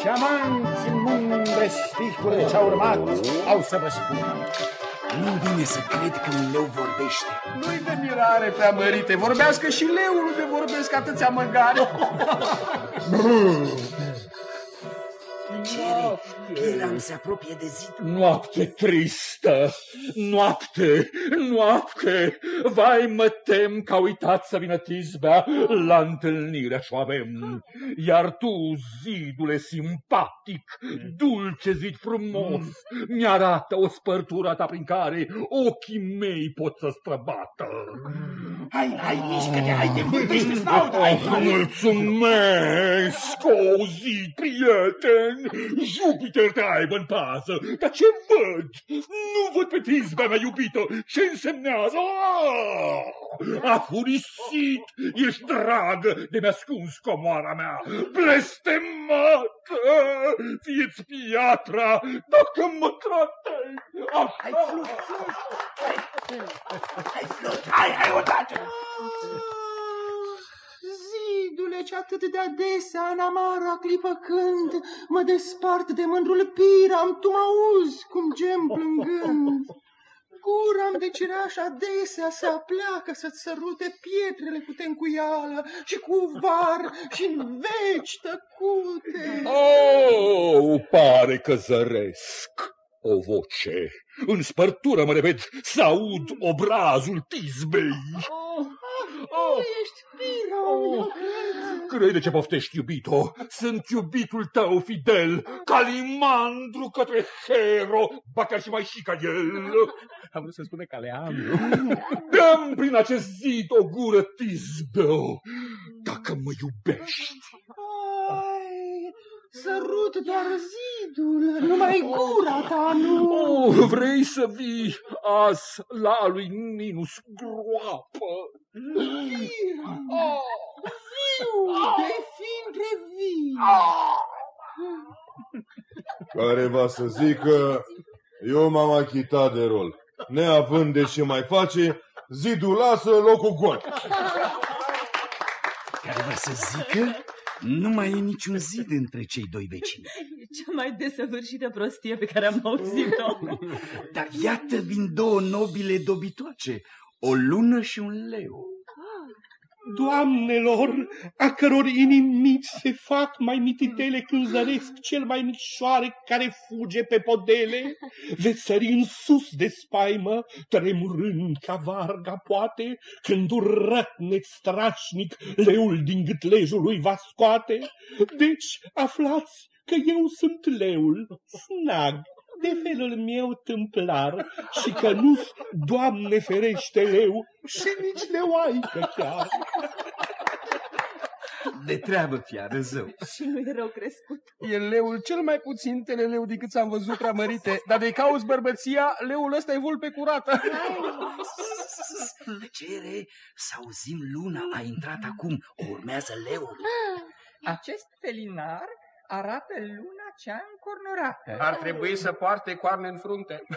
și amanți în mundre sticurile ce-au urmat au să vă spun. Nu vine să cred că un leu vorbește. Nu-i de mirare prea mărite, vorbească și leul unde vorbesc atâția măgari. Cere, Piram se apropie de zid. Noapte tristă, noapte, noapte, vai mă tem că a uitat să vină Tizbea la întâlnirea și avem. Iar tu, zidule simpatic, dulce zid frumos, mi-arată o spărtură ta prin care ochii mei pot să străbată. Hai, hai, mișcă-te, hai, te vârtește snauta, hai, hai. Mulțumesc, o zi, prieten! Jupiter te aibă în pază! Dar ce văd? Nu văd pe Tizbea mea iubită! Ce însemnează? Ah! A furisit! Ești dragă de mi-ascuns comoara mea! Blestemată! Fie-ți piatra dacă mă tratezi! Așa! Hai, flut, flut! Hai, flut, hai, hai odată! Zidule, ce atât de adesea în amara clipă când mă despart de mândrul Piram, tu mă auzi cum gem plângând. Gura-mi de cireaș adesea se apleacă să-ți sărute pietrele cu tencuială și cu var și în veci tăcute. Oh, pare că zăresc o voce. În spărtură mă repet să aud obrazul Tizbei. Oh, ești Piram, oh. Crede ce poftești, iubito. Sunt iubitul tău fidel, Calimandru către Hero, ba chiar și mai și ca el. Am vrut să spune Caleandru. Dăm prin acest zid o gură, Tizbeu, dacă mă iubești. Ai, sărut doar zidul, numai gura ta, nu. Oh, vrei să vii azi la lui Ninus groapă? Oh, viu, de fi între vii. Care va să zică, eu m-am achitat de rol. Neavând de ce mai face, zidul lasă locul gol. Care va să zică, Nu mai e niciun zid între cei doi vecini. E cea mai desăvârșită prostie pe care am auzit-o. Dar iată vin două nobile dobitoace, o lună și un leu. Doamnelor, a căror inimi mici se fac mai mititele când zăresc cel mai mic șoare care fuge pe podele, veți sări în sus de spaimă, tremurând ca varga poate, când un rătnet strașnic leul din gâtlejul lui va scoate. Deci aflați că eu sunt leul, snag, de felul meu tâmplar și că nu Doamne ferește leu și nici leoaică chiar. De treabă, fiară zău. Și nu e rău crescut. E leul cel mai puțin teleleu decât am văzut prea mărite, dar de cauți bărbăția, leul ăsta e vulpe curată. Plăcere să auzim luna a intrat acum, o urmează leul. Acest felinar arată luna cea încornorată. Ar trebui să poarte coarne în frunte.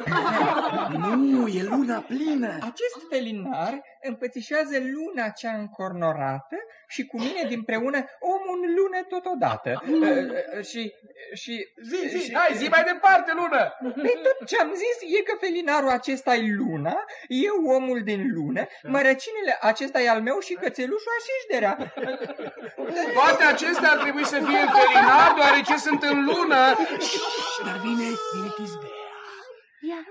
Nu, e luna plină. Acest felinar împățișează luna cea încornorată și cu mine dinpreună omul în lună totodată. Uh, și, și... Zi, zi, și, hai, zi mai departe, lună! Păi tot ce am zis e că felinarul acesta e luna, eu omul din lună, mărăcinile acesta e al meu și cățelușul așișderea. Toate acestea ar trebui să fie în felinar, deoarece sunt în lună. Dar vine, vine Tizbea. Ia.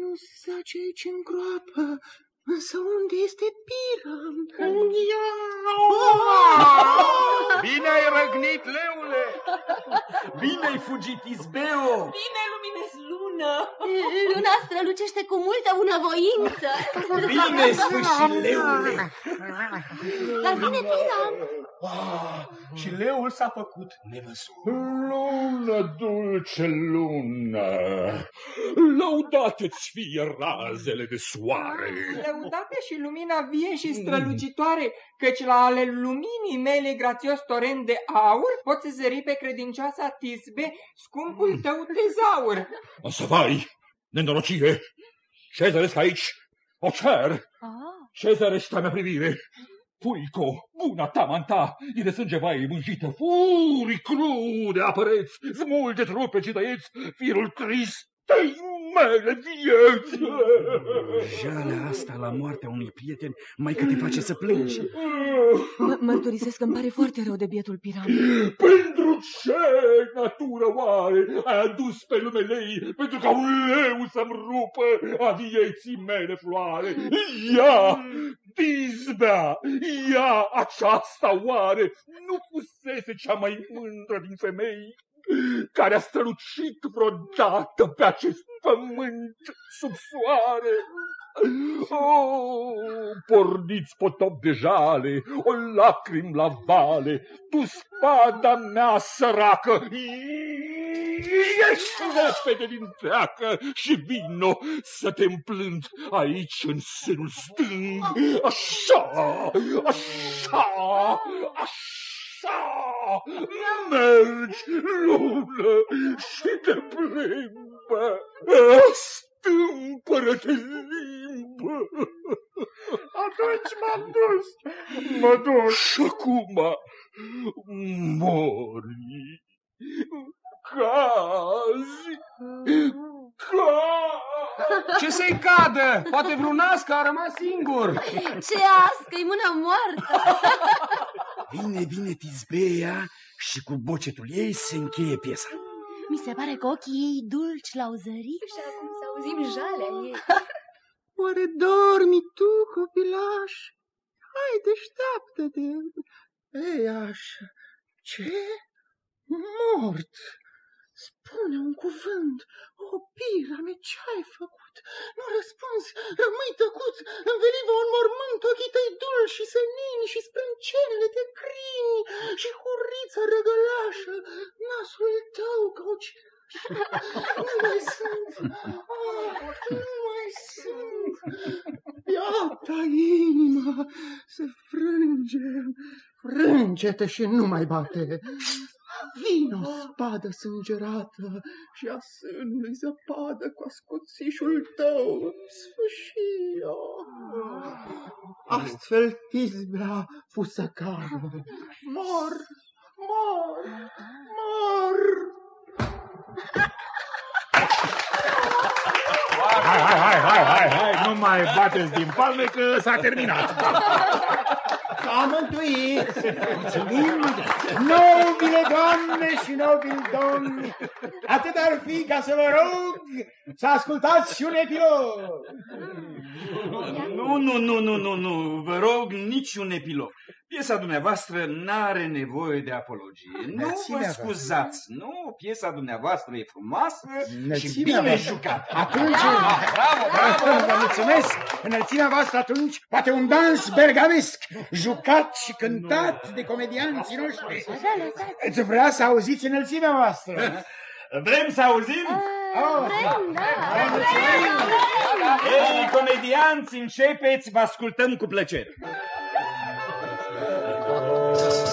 Nu se zace aici în groapă, însă unde este Pira? Bine ai răgnit, leule! Bine ai fugit, Izbeo! Bine luminez lună! Luna strălucește cu multă bunăvoință. Bine sfârșit, leule! Dar vine Pira. Ah, și leul s-a făcut nevăzut. Lună, dulce lună, laudate-ți fie razele de soare. Lăudate și lumina vie și strălucitoare, căci la ale luminii mele grațios torent de aur poți zări pe credincioasa Tisbe, scumpul tău tezaur. Să vai, nenorocire, ce zăresc aici? O cer! Ce zărești a mea privire? Puico, buna ta manta, e de sânge vai mânjită, furii crude apăreți, smulge trupe și tăieți, firul tristei mele vieți. Jalea asta la moartea unui prieten mai că te face să plângi. M- Mărturisesc că îmi pare foarte rău de bietul piram. Pentru ce natură oare ai adus pe lume lei pentru ca un leu să-mi rupă a vieții mele floare? Ia, Tisbea, ia aceasta oare nu fusese cea mai mândră din femei care a strălucit vreodată pe acest pământ sub soare? Oh, porniți potop de jale, o lacrim la vale, tu spada mea săracă, ieși repede din teacă și vino să te împlânt aici în sânul stâng. Așa, așa, așa, mergi, lună, și te plimbă, stâmpără-te limbă. Atunci m-am dus. Mă duc. Și acum mori, cazi, cazi. Ce să-i cadă? Poate vreun nască a rămas singur. Ce ască, e mâna moartă. Vine, vine Tizbea și cu bocetul ei se încheie piesa. Mi se pare că ochii ei dulci l-au zărit și acum să auzim jalea ei. Oare dormi tu, copilaș? Hai, deșteaptă-te. Ei, așa. Ce? Mort. Spune un cuvânt. O, Pirame, ce-ai făcut? Nu răspunzi, rămâi tăcut, înveliva un mormânt ochii tăi dulci și senini și sprâncenele de crini și hurița răgălașă, nasul tău ca o cireașă. Nu mai sunt, ah, nu mai sunt. Iată inima se frânge, frânge-te și nu mai bate. Vino, spadă sângerată și a sânului zăpadă cu ascuțișul tău, sfâșia. Astfel Tizbea fusă cală. Mor, mor, mor! Hai, hai, hai, hai, hai, hai, nu mai bateți din palme că s-a terminat. S-a mântuit! Mulțumim! Nobile doamne și nobili domni! Atât ar fi ca să vă rog să ascultați și un epilog! Nu, nu, nu, nu, nu, nu, vă rog, nici un epilog. Piesa dumneavoastră n-are nevoie de apologie. Nu Înălțimea vă voastră. scuzați. Nu, piesa dumneavoastră e frumoasă și Înălțimea bine voastră. jucată. Atunci, Ah, bravo, bravo! Vă mulțumesc! Înălțimea voastră atunci, poate un dans bergamesc, jucat și cântat de comedianții noștri. Îți vrea să auziți înălțimea voastră? Vrem să auzim? vrem, da. Ei, comedianți, începeți, vă ascultăm cu plăcere.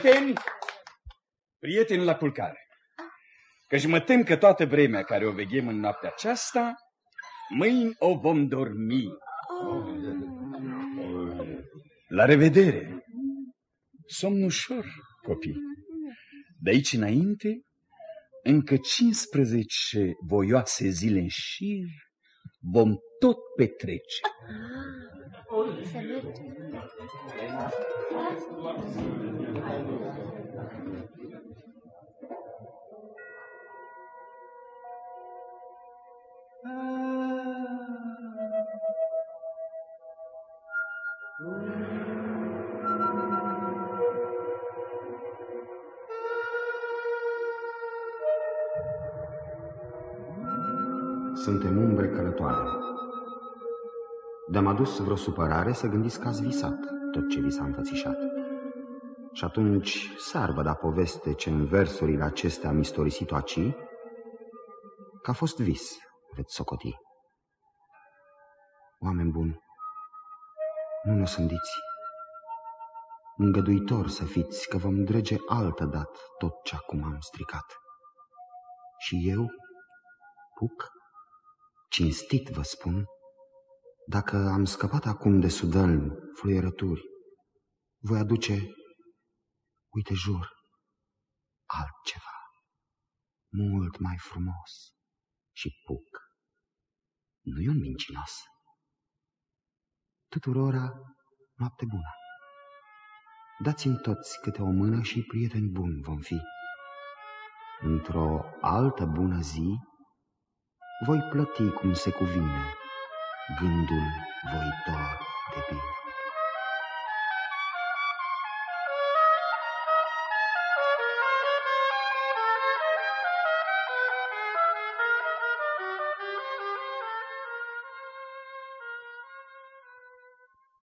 Prieteni, prieteni la culcare, căci mă tem că toată vremea care o veghem în noaptea aceasta, mâini o vom dormi. La revedere! Somn ușor, copii. De aici înainte, încă 15 voioase zile în șir, vom tot petrece. Suntem umbre călătoare. De-am adus vreo supărare să gândiți că ați visat tot ce vi s-a înfățișat. Și atunci s-ar da poveste ce în versurile acestea am istorisit-o aci, că a fost vis, veți socoti. Oameni buni, nu ne sândiți. Îngăduitor să fiți că vom drege altă dat tot ce acum am stricat. Și eu, Puc, cinstit vă spun, dacă am scăpat acum de sudălmi, fluierături, voi aduce, uite jur, altceva, mult mai frumos și puc. Nu e un mincinos. Tuturora, noapte bună. Dați-mi toți câte o mână și prieteni buni vom fi. Într-o altă bună zi, voi plăti cum se cuvine gândul voitor de bine.